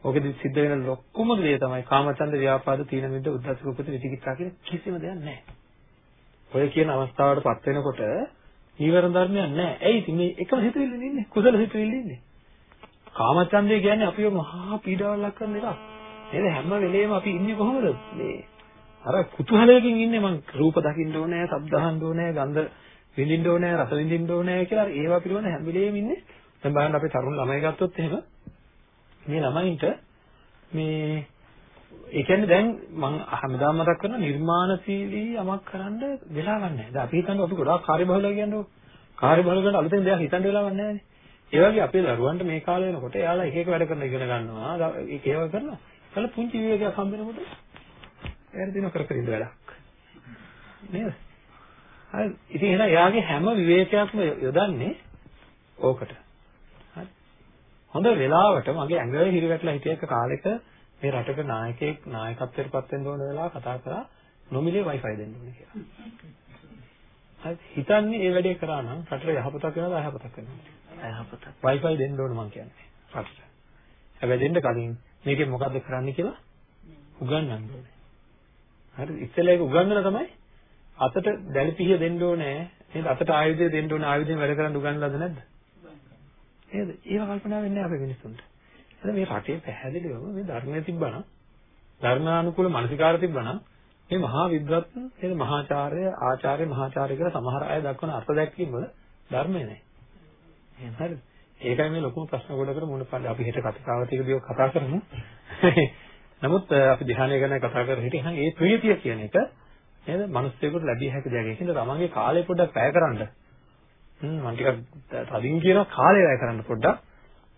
ඕකෙදි සිද්ධ වෙන ලොකුම දේ තමයි කාමචන්ද ව්‍යාපාද තීන මිද්ද උද්ධච්ච කුපිත විචිකිච්ඡා කියන කිසිම දෙයක් නැහැ. ඔය කියන අවස්ථාවටපත් වෙනකොට නීවරණ ධර්මයක් නැහැ. ඇයි ඉතින් මේ එකම හිතවිල්ලෙන් ඉන්නේ? කුසල හිතවිල්ලෙන් ඉන්නේ. කාමචන්දය කියන්නේ අපිව මහා පීඩාවක් ලක් කරන එකක්. නේද? හැම වෙලේම අපි ඉන්නේ කොහොමද? මේ අර කුතුහලයකින් ඉන්නේ මං රූප දකින්න ඕනේ, ශබ්ද අහන්න ඕනේ, ගන්ධ විඳින්න ඕනේ, රස විඳින්න ඕනේ කියලා ඒවා පිළිබඳ හැම වෙලේම ඉන්නේ. දැන් බලන්න අපේ තරුණ ළමයි ගත්තොත් එහෙම මේ ළමයින්ට මේ ඒ කියන්නේ දැන් මම හැමදාම මතක් කරන නිර්මාණශීලී යමක් කරන්න වෙලාවක් නැහැ. දැන් අපි හිතන්නේ අපි ගොඩාක් කාර්යබහුලව කියන්නේ කාර්යබහුල කරන අලුතෙන් දෙයක් හිතන්න වෙලාවක් නැහැ නේ. ඒ වගේ අපේ දරුවන්ට මේ කාලේ වෙනකොට එයාලා එක එක වැඩ කරන ඉගෙන ගන්නවා. ඒක ඒව කරනවා. කල පුංචි විවේකයක් හම්බ වෙනකොට එයාට දින කර කර ඉඳ වැඩක්. නේද? හරි. ඉතින් එහෙනම් එයාගේ හැම විවේකයක්ම යොදන්නේ ඕකට. හොඳ වෙලාවට මගේ ඇඟ හිරිවැටලා හිටිය එක කාලෙක මේ රටක නායකයෙක් නායකත්වයට පත් වෙන්න ඕන වෙලාව කතා කරා නොමිලේ Wi-Fi දෙන්න ඕනේ කියලා. හරි. හිතන්නේ මේ වැඩේ කරා නම් රටට යහපතක් වෙනවද අයහපතක් වෙනවද? අයහපත. Wi-Fi දෙන්න ඕන මං කියන්නේ. රටට. හැබැයි දෙන්න කලින් මේකෙන් මොකද්ද කරන්න කියලා උගන්වන්න ඕනේ. හරි ඉස්සෙල්ලා ඒක උගන්වලා තමයි අතට දැලිපිහිය දෙන්න ඕනේ. නේද? අතට ආයුධය දෙන්න ඕනේ. ආයුධයෙන් වැඩ කරන්න උගන්වලාද නැද්ද? නේද? ඒව කල්පනා වෙන්නේ අපේ මිනිස්සුන්ට. එතන මේ රටේ පැහැදිලිවම මේ ධර්මයේ තිබ්බනම් ධර්මානුකූල මානසිකාර තිබ්බනම් මේ මහා විද්වත් නේද මහාචාර්ය ආචාර්ය මහාචාර්ය කියලා සමහර අය දක්වන අර්ථ දැක්වීම වල ධර්මය නැහැ. හරිද? ඒකයි මේ ලොකුම ප්‍රශ්න ගොඩකට මුණ පාන්නේ. අපි හෙට කතාවතිකදී කතා කරමු. නමුත් අපි ධ්‍යානය ගැන කතා කර හිටියන් ඒ ප්‍රීතිය කියන එක නේද? මිනිස්සුෙකුට ලැබිය හැකි දෙයක්. ඒකින්ද තමන්ගේ කාලය පොඩ්ඩක් වැය කරන්න. හ්ම් මම ටිකක් තදින් කියනවා කාලය වැය කරන්න පොඩ්ඩක්.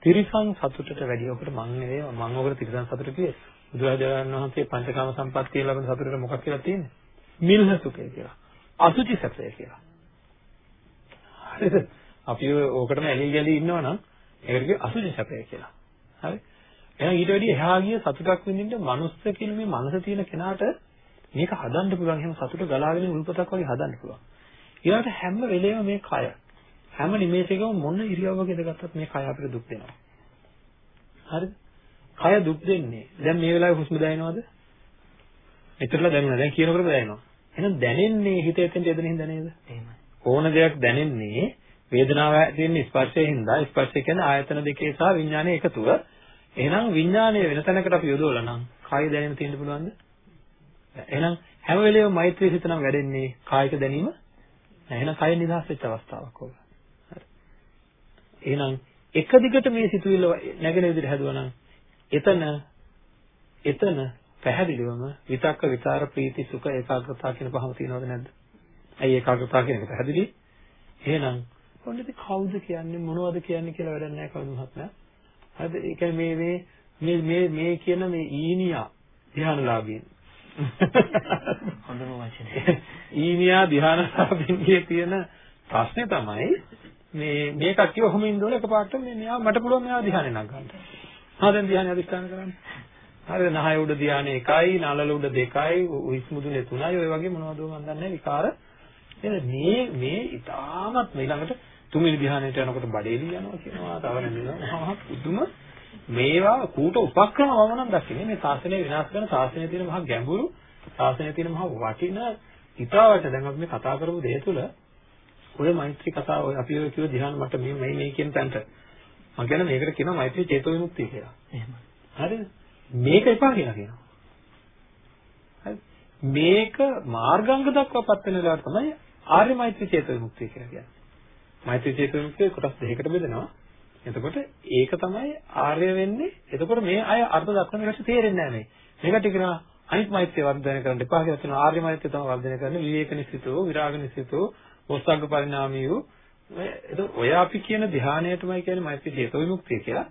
තිරිසන් සතුටට වැඩිය ඔකට මං නෙවෙයි මං ඔකට තිරිසන් සතුට කියේ. බුදුරජාණන් වහන්සේ පංචකාම සම්පත්තිය ලැබෙන සතුටට මොකක් කියලා තියෙන්නේ? මිල්හ සුඛය කියලා. අසුචි සැපය කියලා. හරිද? අපි ඕකටම ඇලි ගලි ඉන්නවා නම් ඒකට කිය අසුචි සැපය කියලා. හරි? එහෙනම් ඊට වැඩිය එහා ගිය සතුටක් විඳින්න මනුස්ස කියන මේ මනස තියෙන කෙනාට මේක හදන්න පුළුවන්. එහෙම සතුට ගලාගෙන උල්පතක් වගේ හදන්න පුළුවන්. ඊළඟට හැම වෙලේම මේ කය හැම නිමේෂයකම මොන ඉරියව්වක ඉඳගත්තත් මේ කය අපිට දුක් දෙනවා. හරිද? කය දුක් දෙන්නේ. දැන් මේ වෙලාවේ හුස්ම දැනෙනවද? මෙතරලා දැනුණා. දැන් කියනකොට දැනෙනවා. එහෙනම් දැනෙන්නේ හිතේ තෙන්ට එදෙන හින්දා නේද? එහෙමයි. ඕන දෙයක් දැනෙන්නේ වේදනාව තියෙන ස්පර්ශයෙන් හින්දා ස්පර්ශය කියන්නේ ආයතන දෙකේ සහ විඥානයේ එකතුව. එහෙනම් විඥානය වෙන තැනකට අපි යොදවලා නම් කාය දැනීම තියෙන්න පුළුවන්ද? එහෙනම් හැම වෙලේම මෛත්‍රී සිත නම් වැඩෙන්නේ කායික දැනීම. එහෙනම් කය නිදහස් වෙච්ච අවස්ථාවක් ඕක. එහෙනම් එක දිගට මේ සිතුවිල්ල නැගෙන විදිහට හැදුවා නම් එතන එතන පැහැදිලිවම විතක්ක විචාර ප්‍රීති සුඛ ඒකාග්‍රතාව කියන පහම තියෙනවද නැද්ද? ඇයි ඒකාග්‍රතාව කියන එක පැහැදිලි? එහෙනම් ඔන්න ඉතින් කවුද කියන්නේ මොනවද කියන්නේ කියලා වැඩක් නැහැ කවුරු මහත්මයා. හරිද? ඒ කියන්නේ මේ මේ මේ මේ කියන මේ ඊනියා ධ්‍යානලාභීන්. හොඳම වචනේ. ඊනියා ධ්‍යානලාභීන්ගේ තියෙන ප්‍රශ්නේ තමයි මේ මේ කට්ටිය ඔහොම ඉන්නකොට එකපාරට මේ මෙයා මට පුළුවන් මෙයා ධ්‍යානෙ නගන්න. ආ දැන් ධ්‍යානෙ අධිෂ්ඨාන කරන්න. හරිද? නහය උඩ ධ්‍යානෙ 1යි, නළල උඩ 2යි, උහිස් මුදුනේ 3යි, ඔය වගේ මොනවද මන් දන්නේ විකාර. එහෙනම් මේ මේ ඊටාමත් ඊළඟට තුන්වෙනි ධ්‍යානෙට යනකොට බඩේලි යනවා කියනවා, තව නැදිනවා. මහා පුදුම මේවා කූට උපක්‍රම වම නම් දකින්නේ මේ ශාසනය විනාශ කරන ශාසනයේ තියෙන මහා ගැඹුරු ශාසනයේ තියෙන මහා වටින ඉතාවට දැන් අපි මේ කතා කරපු දේ තුළ ඔය මෛත්‍රී කතාව අපි ඔය කිව්ව ධ්‍යාන මට මේ මේ මේ කියන තැනට මම කියන්නේ මේකට කියනවා මෛත්‍රී චේතෝ විමුක්තිය කියලා. එහෙම. හරිද? මේක එපා කියලා කියනවා. හරි. මේක මාර්ගාංග දක්වාපත් වෙන වෙලාවට තමයි ආර්ය මෛත්‍රී චේතෝ විමුක්තිය කියලා කියන්නේ. මෛත්‍රී චේතෝ විමුක්තිය කොටස් දෙකකට බෙදෙනවා. එතකොට ඒක තමයි ආර්ය වෙන්නේ. එතකොට මේ අය අර්ථ දක්වන එකට තේරෙන්නේ නැහැ මේ. මේකට කියනවා අනිත් මෛත්‍රිය වර්ධනය කරන්න එපා කියලා කියනවා. ආර්ය මෛත්‍රිය තමයි වර්ධනය කරන්නේ. විවේක නිසිතෝ, විරාග නිසිතෝ, මොස්සග්ග පරිණාමී වූ එතකොට ඔය අපි කියන ධ්‍යානයටමයි කියන්නේ මෛත්‍රී චේතෝ විමුක්තිය කියලා.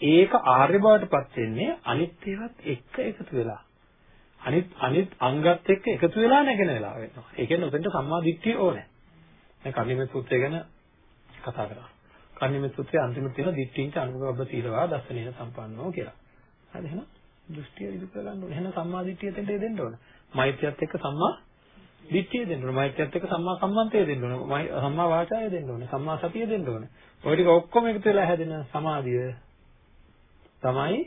ඒක ආර්ය බවටපත් වෙන්නේ අනිත් ඒවත් එක්ක එකතු වෙලා. අනිත් අනිත් අංගත් එක්ක එකතු වෙලා නැගෙන වෙලා වෙනවා. ඒ කියන්නේ උතෙන්ට සම්මා දිට්ඨිය ඕනේ. දැන් කර්ණිමේ සූත්‍රය ගැන කතා කරා. කර්ණිමේ සූත්‍රයේ අන්තිම තියෙන දිට්ඨිංච අනුභව සීලවා දස්සනේන සම්පන්නෝ කියලා. හරිද එහෙනම් දෘෂ්ටිය ඉදු කරගන්න ඕනේ. එහෙනම් සම්මා දිට්ඨිය දෙන්න දෙන්න ඕනේ. මෛත්‍රියත් එක්ක සම්මා දිට්ඨිය දෙන්න ඕනේ. මෛත්‍රියත් එක්ක සම්මා සම්මන්තය දෙන්න ඕනේ. සම්මා වාචාය දෙන්න ඕනේ. සම්මා සතිය දෙන්න ඕනේ. ඔය ටික ඔක්කොම එකතු වෙලා හැදෙන සමාධිය තමයි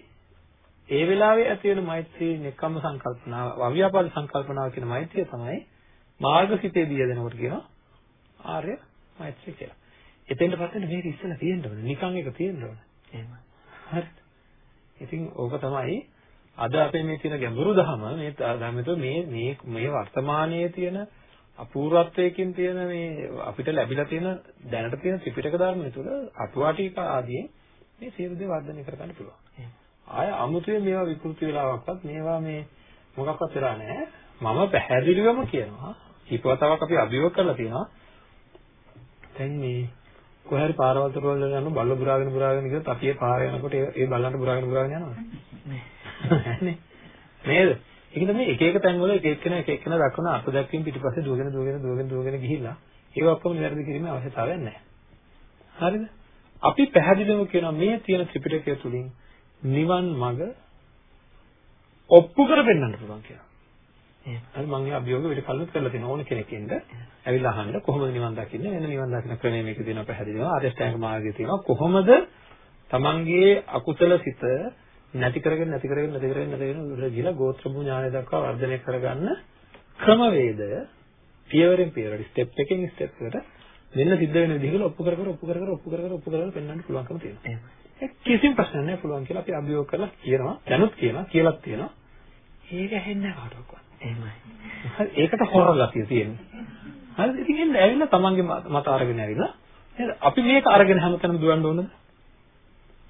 ඒ වෙලාවේ ඇති වෙන මෛත්‍රී නෙක්ඛම්ම සංකල්පනාව, අව්‍යාපාද සංකල්පනාව කියන මෛත්‍රිය තමයි මාර්ගසිතේදී යදෙනකොට කියනවා ආර්ය මෛත්‍රී කියලා. එතෙන්ට පස්සේ මේක ඉස්සෙල්ලා තියෙන්න ඕනේ. නිකන් එක තියෙන්න ඕනේ. එහෙම. හරිද? ඉතින් ඕක තමයි අද අපේ මේ තියෙන ගැඹුරු දහම මේ ධර්මතෝ මේ මේ මේ වර්තමානයේ තියෙන අපූර්වත්වයකින් තියෙන මේ අපිට ලැබිලා තියෙන දැනට තියෙන ත්‍රිපිටක ධර්මය තුළ අටුවාටික ආදී මේ සියලු දේ වර්ධනය කරගන්න පුළුවන්. ආය අමුතුවේ මේවා විකෘති වෙලාවක්වත් මේවා මේ මොකක්වත් වෙලා නැහැ. මම පැහැදිලිවම කියනවා. කීපවතාවක් අපි අභියෝග කරලා තියෙනවා. දැන් මේ කොහේ හරි පාරවල් තුර වල යන බල්ල බුරාගෙන බුරාගෙන ගියොත් අපි ඒ පාර යනකොට ඒ බල්ලන්ට බුරාගෙන බුරාගෙන යනවද? නේ. නේද? ඒක තමයි එක එක තැන්වල එක එක්කෙනා එක එක්කෙනා දක්වන අර්ථ දැක්වීම පිටිපස්සේ දුවගෙන දුවගෙන දුවගෙන දුවගෙන ගිහිල්ලා ඒක ඔක්කොම නිවැරදි කිරීමේ අවශ්‍යතාවයක් නැහැ. හරිද? අපි පැහැදිලිවම කියනවා මේ තියෙන ත්‍රිපිටකය තුලින් නිවන් මඟ ඔප්පු කර පෙන්නන්න පුළුවන් කියලා. හරි මම මේ අභියෝග විතර කලින් කරලා තියෙන ඕන කෙනෙක් ඉන්න ඇවිල්ලා අහන්න කොහොමද නිවන් දකින්නේ එන්න නිවන් දකින්න ක්‍රමය මේක දෙනවා පැහැදිලිව ආර්ය ශ්‍රැංග මාර්ගය තියෙනවා කොහොමද තමන්ගේ අකුසල සිත නැති කරගෙන නැති කරගෙන නැති කරගෙන නැති කරගෙන ගිහලා ගෝත්‍ර භූ ඥානය දක්වා වර්ධනය කරගන්න ක්‍රමවේදය පියවරෙන් පියවර ස්ටෙප් එකකින් ස්ටෙප් එකට මෙන්න සිද්ධ වෙන විදිහකට ඔප්පු කර කර ඔප්පු කර කර ඔප්පු කර කර ඔප්පු කර කර පෙන්වන්න පුළුවන්කම තියෙනවා. ඒක කිසිම ප්‍රශ්නයක් නැහැ පුළුවන් කියලා අපි අභියෝග කරලා කියනවා. දැනුත් කියනවා කියලාත් තියෙනවා. ඒක ඇහෙන්නේ නැහැ කාටවත්. එහෙමයි. ඒකට හොර ගතිය තියෙනවා. හරිද? ඉතින් එන්න ඇවිල්ලා තමන්ගේ මත අරගෙන ඇවිල්ලා නේද? අපි මේක අරගෙන හැමතැනම දුවන්න ඕනද?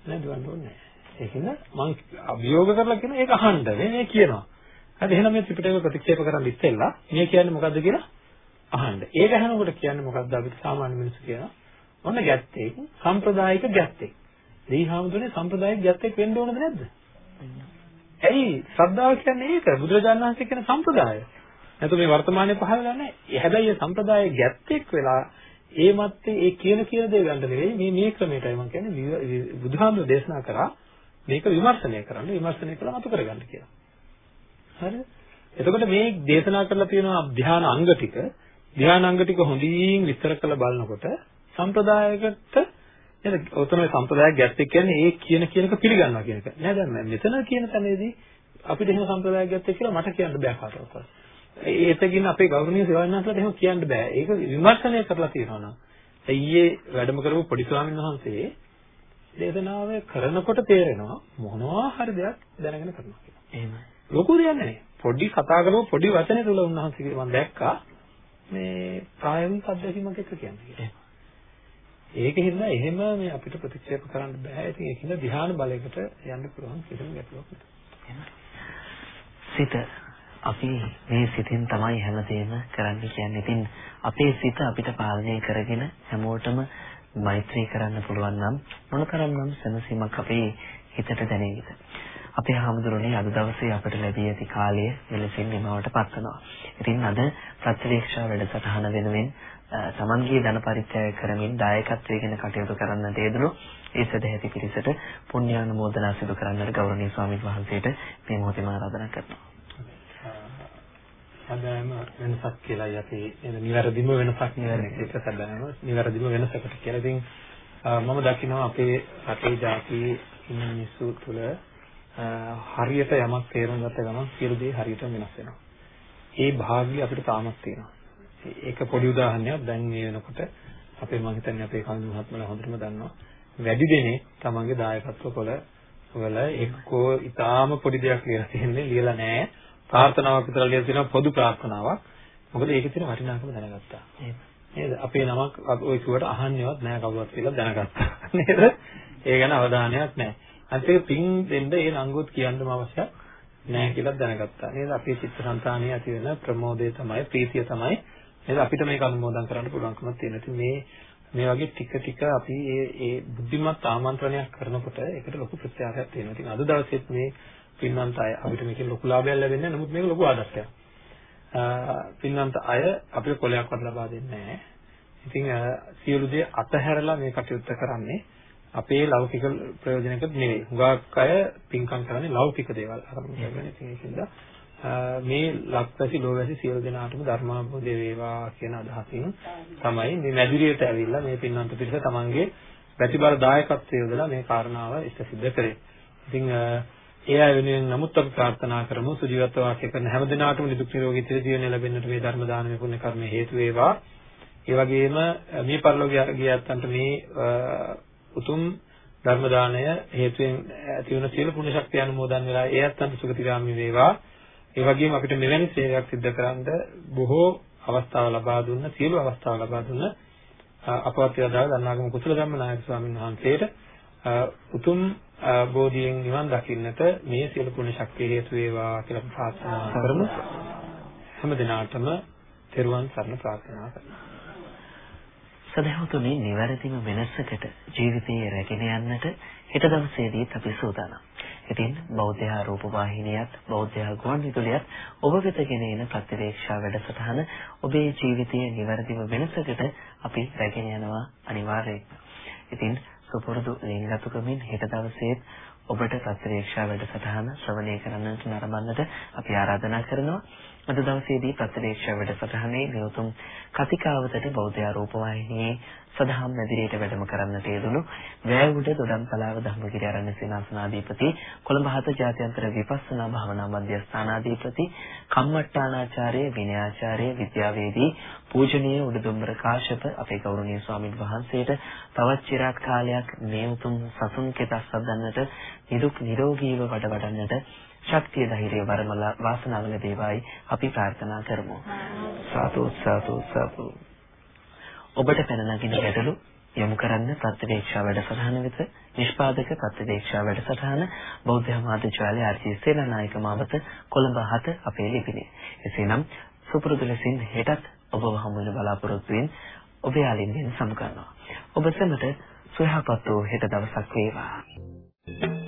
නෑ දුවන්න ඕනේ නෑ. ඒකින්ද මම අභියෝග කරලා කියන ඒක අහන්න මේ කියනවා. හරි එහෙනම් මේ ත්‍රිපිටක ප්‍රතික්ෂේප කරන්න ඉස්සෙල්ලා මේ කියන්නේ මොකද්ද කියලා අහන්න. ඒක අහනකොට කියන්නේ මොකද්ද අපිට සාමාන්‍ය මිනිස්සු කියනවා. ඔන්න ගැත්තේ සම්ප්‍රදායික ගැත්තේ. දීහාමුදුනේ සම්ප්‍රදායික ගැත්තෙක් වෙන්න ඕනද නැද්ද? ඇයි ශ්‍රද්ධාව කියන්නේ ඒක බුදුරජාණන් වහන්සේ කියන සම්ප්‍රදාය. නැත්නම් මේ වර්තමානයේ පහළ නැහැ. හැබැයි මේ සම්ප්‍රදායේ ගැත්තෙක් වෙලා ඒ මැත්තේ ඒ කියන කියන දේ ගන්න නෙවෙයි මේ මේ ක්‍රමයටයි මම කියන්නේ බුදුහාමුදුරු දේශනා කරා මේක විමර්ශනය කරන්න විමර්ශනය කළා මතු කරගන්න කියලා. හරිද? එතකොට මේ දේශනා කරලා තියෙන ධ්‍යාන අංග ටික ධ්‍යාන අංග ටික හොඳින් විස්තර කරලා බලනකොට සම්ප්‍රදායකට නේද? ඔතන සම්ප්‍රදායක් ගැත්තේ කියන්නේ ඒ කියන කියනක පිළිගන්නවා කියන එක. නෑ දැන් මෙතන කියන තැනේදී අපිට එහෙම සම්ප්‍රදායක් ගැත්තේ කියලා මට කියන්න බෑ කාටවත්. ඒතකින් අපේ ගෞරවනීය සේවයන්වහන්සේලාට එහෙම කියන්න බෑ. ඒක විමර්ශනය කරලා තියෙනවා නම්. ඊයේ වැඩම කරපු පොඩි ස්වාමීන් වහන්සේ දේශනාව කරනකොට තේරෙනවා මොනවා හරි දෙයක් දැනගෙන කරනවා කියලා. එහෙම. ලොකු දෙයක් නෙවෙයි. පොඩි කතා කරපු පොඩි වචනේ තුල උන්වහන්සේ මම දැක්කා මේ ප්‍රායෝගික අත්දැකීමක් එක්ක කියන්නේ. ඒකෙන්ද එහෙම මේ අපිට ප්‍රතික්ෂේප කරන්න බෑ. ඉතින් ඒකින්ද ධ්‍යාන බලයකට යන්න පුළුවන් කිසිම ගැටලුවක් නැහැ. සිත අපි මේ සිතෙන් තමයි හැමදේම කරන්න කියන්නේ. ඉතින් අපේ සිත අපිට පාලනය කරගෙන හැමෝටම මෛත්‍රී කරන්න පුළුවන් නම් මොනතරම්නම් සැනසීමක් අපේ හිතට දැනෙයිද? අපේ හාමුදුරනේ අද දවසේ අපට ලැබී ඇති කාලය මෙලෙසින් නිමවට පත්වනවා. ඉතින් අද ප්‍රතිවේක්ෂා වැඩසටහන වෙනුවෙන් තමන්ගේ ධන පරිත්‍යාග කරමින් දායකත්වයෙන් කටයුතු කරන්නට යෙදුණු ඒ සදැහැති පිරිසට පුණ්‍යානුමෝදනා සිදු කරන්නට ගෞරවනීය ස්වාමීන් වහන්සේට මේ මොහොතේම ආරාධනා කරනවා. සැබෑම වෙනසක් කියලායි අපි එන නිවැරදිම වෙනසක් නෙවෙයි ඒක සැබෑම නිවැරදිම වෙනසකට කියලා. ඉතින් මම දකිනවා අපේ රටේ ජාතියේ ඉන්න මිනිස්සු තුළ හරියට යමක් තේරුම් ගත්ත ගමන් සියලු දේ හරියට වෙනස් වෙනවා. ඒ භාග්‍ය අපිට තාමත් තියෙනවා. ඒක පොඩි උදාහරණයක් දැන් මේ වෙනකොට අපේ මම හිතන්නේ අපේ කඳු මහත්මලා හොඳටම දන්නවා. වැඩි දෙනෙක් තමන්ගේ දායකත්ව කොළ වල එක්කෝ ඊටාම පොඩි දෙයක් ලියලා තියෙන්නේ ලියලා නැහැ. ප්‍රාර්ථනාවක් විතර ලියලා තියෙනවා පොදු ප්‍රාර්ථනාවක්. මොකද ඒකේ තියෙන වටිනාකම දැනගත්තා. නේද? අපේ නමක් ඔය කිව්වට අහන්නේවත් නැහැ කවුරුත් කියලා දැනගත්තා. නේද? ඒ ගැන අවධානයක් නැහැ. අන්තිමට පින් දෙන්න ඒ නංගුත් කියන්නම අවශ්‍ය නැහැ කියලා දැනගත්තා. නේද? අපේ චිත්තසංතානිය ඇති වෙන ප්‍රමෝදය තමයි ප්‍රීතිය තමයි නේද අපිට මේක අනුමෝදන් කරන්න පුළුවන්කමක් තියෙනවා. ඉතින් මේ මේ වගේ ටික ටික අපි ඒ ඒ බුද්ධිමත් ආමන්ත්‍රණයක් කරනකොට ඒකට ලොකු ප්‍රත්‍යාවයක් තියෙනවා. ඉතින් අද දවසේත් මේ පින්වන්ත අය අපිට මේකෙන් ලොකු ලාභයක් ලැබෙන්නේ නැහැ. නමුත් මේක ලොකු ආදර්ශයක්. පින්වන්ත අය අපිට කොලයක්වත් ලබා දෙන්නේ නැහැ. ඉතින් සියලු දේ අතහැරලා මේ කටයුත්ත කරන්නේ අපේ ලෞකික ප්‍රයෝජනයකට නෙවෙයි. හුඟක් අය පින්කම් කරන්නේ ලෞකික දේවල් අරමුණු කරගෙන. ඉතින් ඒකින්ද මේ ලක්වැසි ලෝවැසි සියලු දෙනාටම ධර්මාභෝධය වේවා කියන අදහසින් තමයි මේ මැදිරියට ඇවිල්ලා මේ පින්වන්ත පිරිස තමන්ගේ ප්‍රතිබල දායකත්වය යොදලා මේ කාරණාව ඉෂ්ට සිද්ධ කරේ. ඉතින් ඒ අය වෙනුවෙන් නමුත් අපි ප්‍රාර්ථනා කරමු සුජීවත්ව වාසය කරන හැම දිනාටම නිදුක් නිරෝගී චිර ජීවනය ලැබෙන්නට මේ ධර්ම දානමය පුණ්‍ය කර්ම හේතු වේවා. ඒ වගේම මේ පරිලෝකීය ගියත්තන්ට මේ උතුම් ධර්ම දානය හේතුවෙන් ඇති වුණ සියලු පුණ්‍ය ශක්තිය අනුමෝදන් වෙලා ඒ අත්තන්ට සුගතිගාමී වේවා. ඒ වගේම අපිට මෙවැනි සේවයක් සිදු කරන්න බොහෝ අවස්ථාව ලබා දුන්න සියලු අවස්ථාව ලබා දුන්න අපවත් වේදා දන්නාගම කුසල ධම්ම නායක ස්වාමීන් වහන්සේට උතුම් බෝධියෙන් නිවන් දකින්නට මේ සියලු පුණ්‍ය ශක්තිය හේතු වේවා කියලා ප්‍රාර්ථනා කරමු. හැම දිනාටම තෙරුවන් සරණ ප්‍රාර්ථනා කරනවා. සදහතුනි නිවැරදිම වෙනසකට ජීවිතයේ රැගෙන යන්නට හෙට දවසේදීත් අපි සූදානම්. ඉතින් බෞද්ධ රූප වාහිනියත් බෞද්ධ ගුවන්විදුලියත් ඔබ වෙත ගෙනෙන ප්‍රතිවේක්ෂා වැඩසටහන ඔබේ ජීවිතයේ නිවැරදිම වෙනසකට අපි රැගෙන යනවා අනිවාර්යයෙන්ම. ඉතින් සුපුරුදු ලිංගතුකමින් හෙට දවසේ ඔබට ප්‍රතිවේක්ෂා වැඩසටහන ශ්‍රවණය කරන්නට නරඹන්නට අපි ආරාධනා කරනවා. අද දවසේදී ප්‍රතිවේක්ෂා වැඩසටහනේ මේ උතුම් කතිකාවතට බෞද්ධ ආරෝප වාහිනියේ සදහම් මැදිරියට වැඩම කරන්නට යෙදුණු වැයුඩ දොඩම්පලාව ධම්මගිරි ආරණ්‍ය සේනාසනාධිපති කොළඹ හත ජාත්‍යන්තර විපස්සනා භාවනා මධ්‍යස්ථානාධිපති කම්මට්ටානාචාර්ය විනයාචාර්ය විද්‍යාවේදී පූජනීය උඩුදුම්බර කාශ්‍යප අපේ ගෞරවනීය ස්වාමින් වහන්සේට තවත් চিරාත් කාලයක් මේ උතුම් සසුන් කෙතස් සදන්නට නිරුක් නිරෝගීව වඩ වඩන්නට ශක්තිය ධෛර්යය වරමලා වාසනාව ලැබේවායි අපි ප්‍රාර්ථනා කරමු සාදු සාදු සාදු ඔබට පැන නගින ගැටලු යොමු කරන්න ප්‍රතිවේක්ෂා වැඩසටහන වෙත නිෂ්පාදක ප්‍රතිවේක්ෂා වැඩසටහන බෞද්ධ මාධ්‍යාලය ආර්.ජී. සේනානායක මාවත කොළඹ 7 අපේ ලිපිනේ. එසේනම් සුපුරුදු ලෙසින් හෙටත් ඔබව හමු වෙන බලාපොරොත්තු වෙන ඔබේ ආලින්දෙන් සමු කරනවා. ඔබ සැමට සුවහපත් වූ හෙට දවසක් වේවා. Thank you.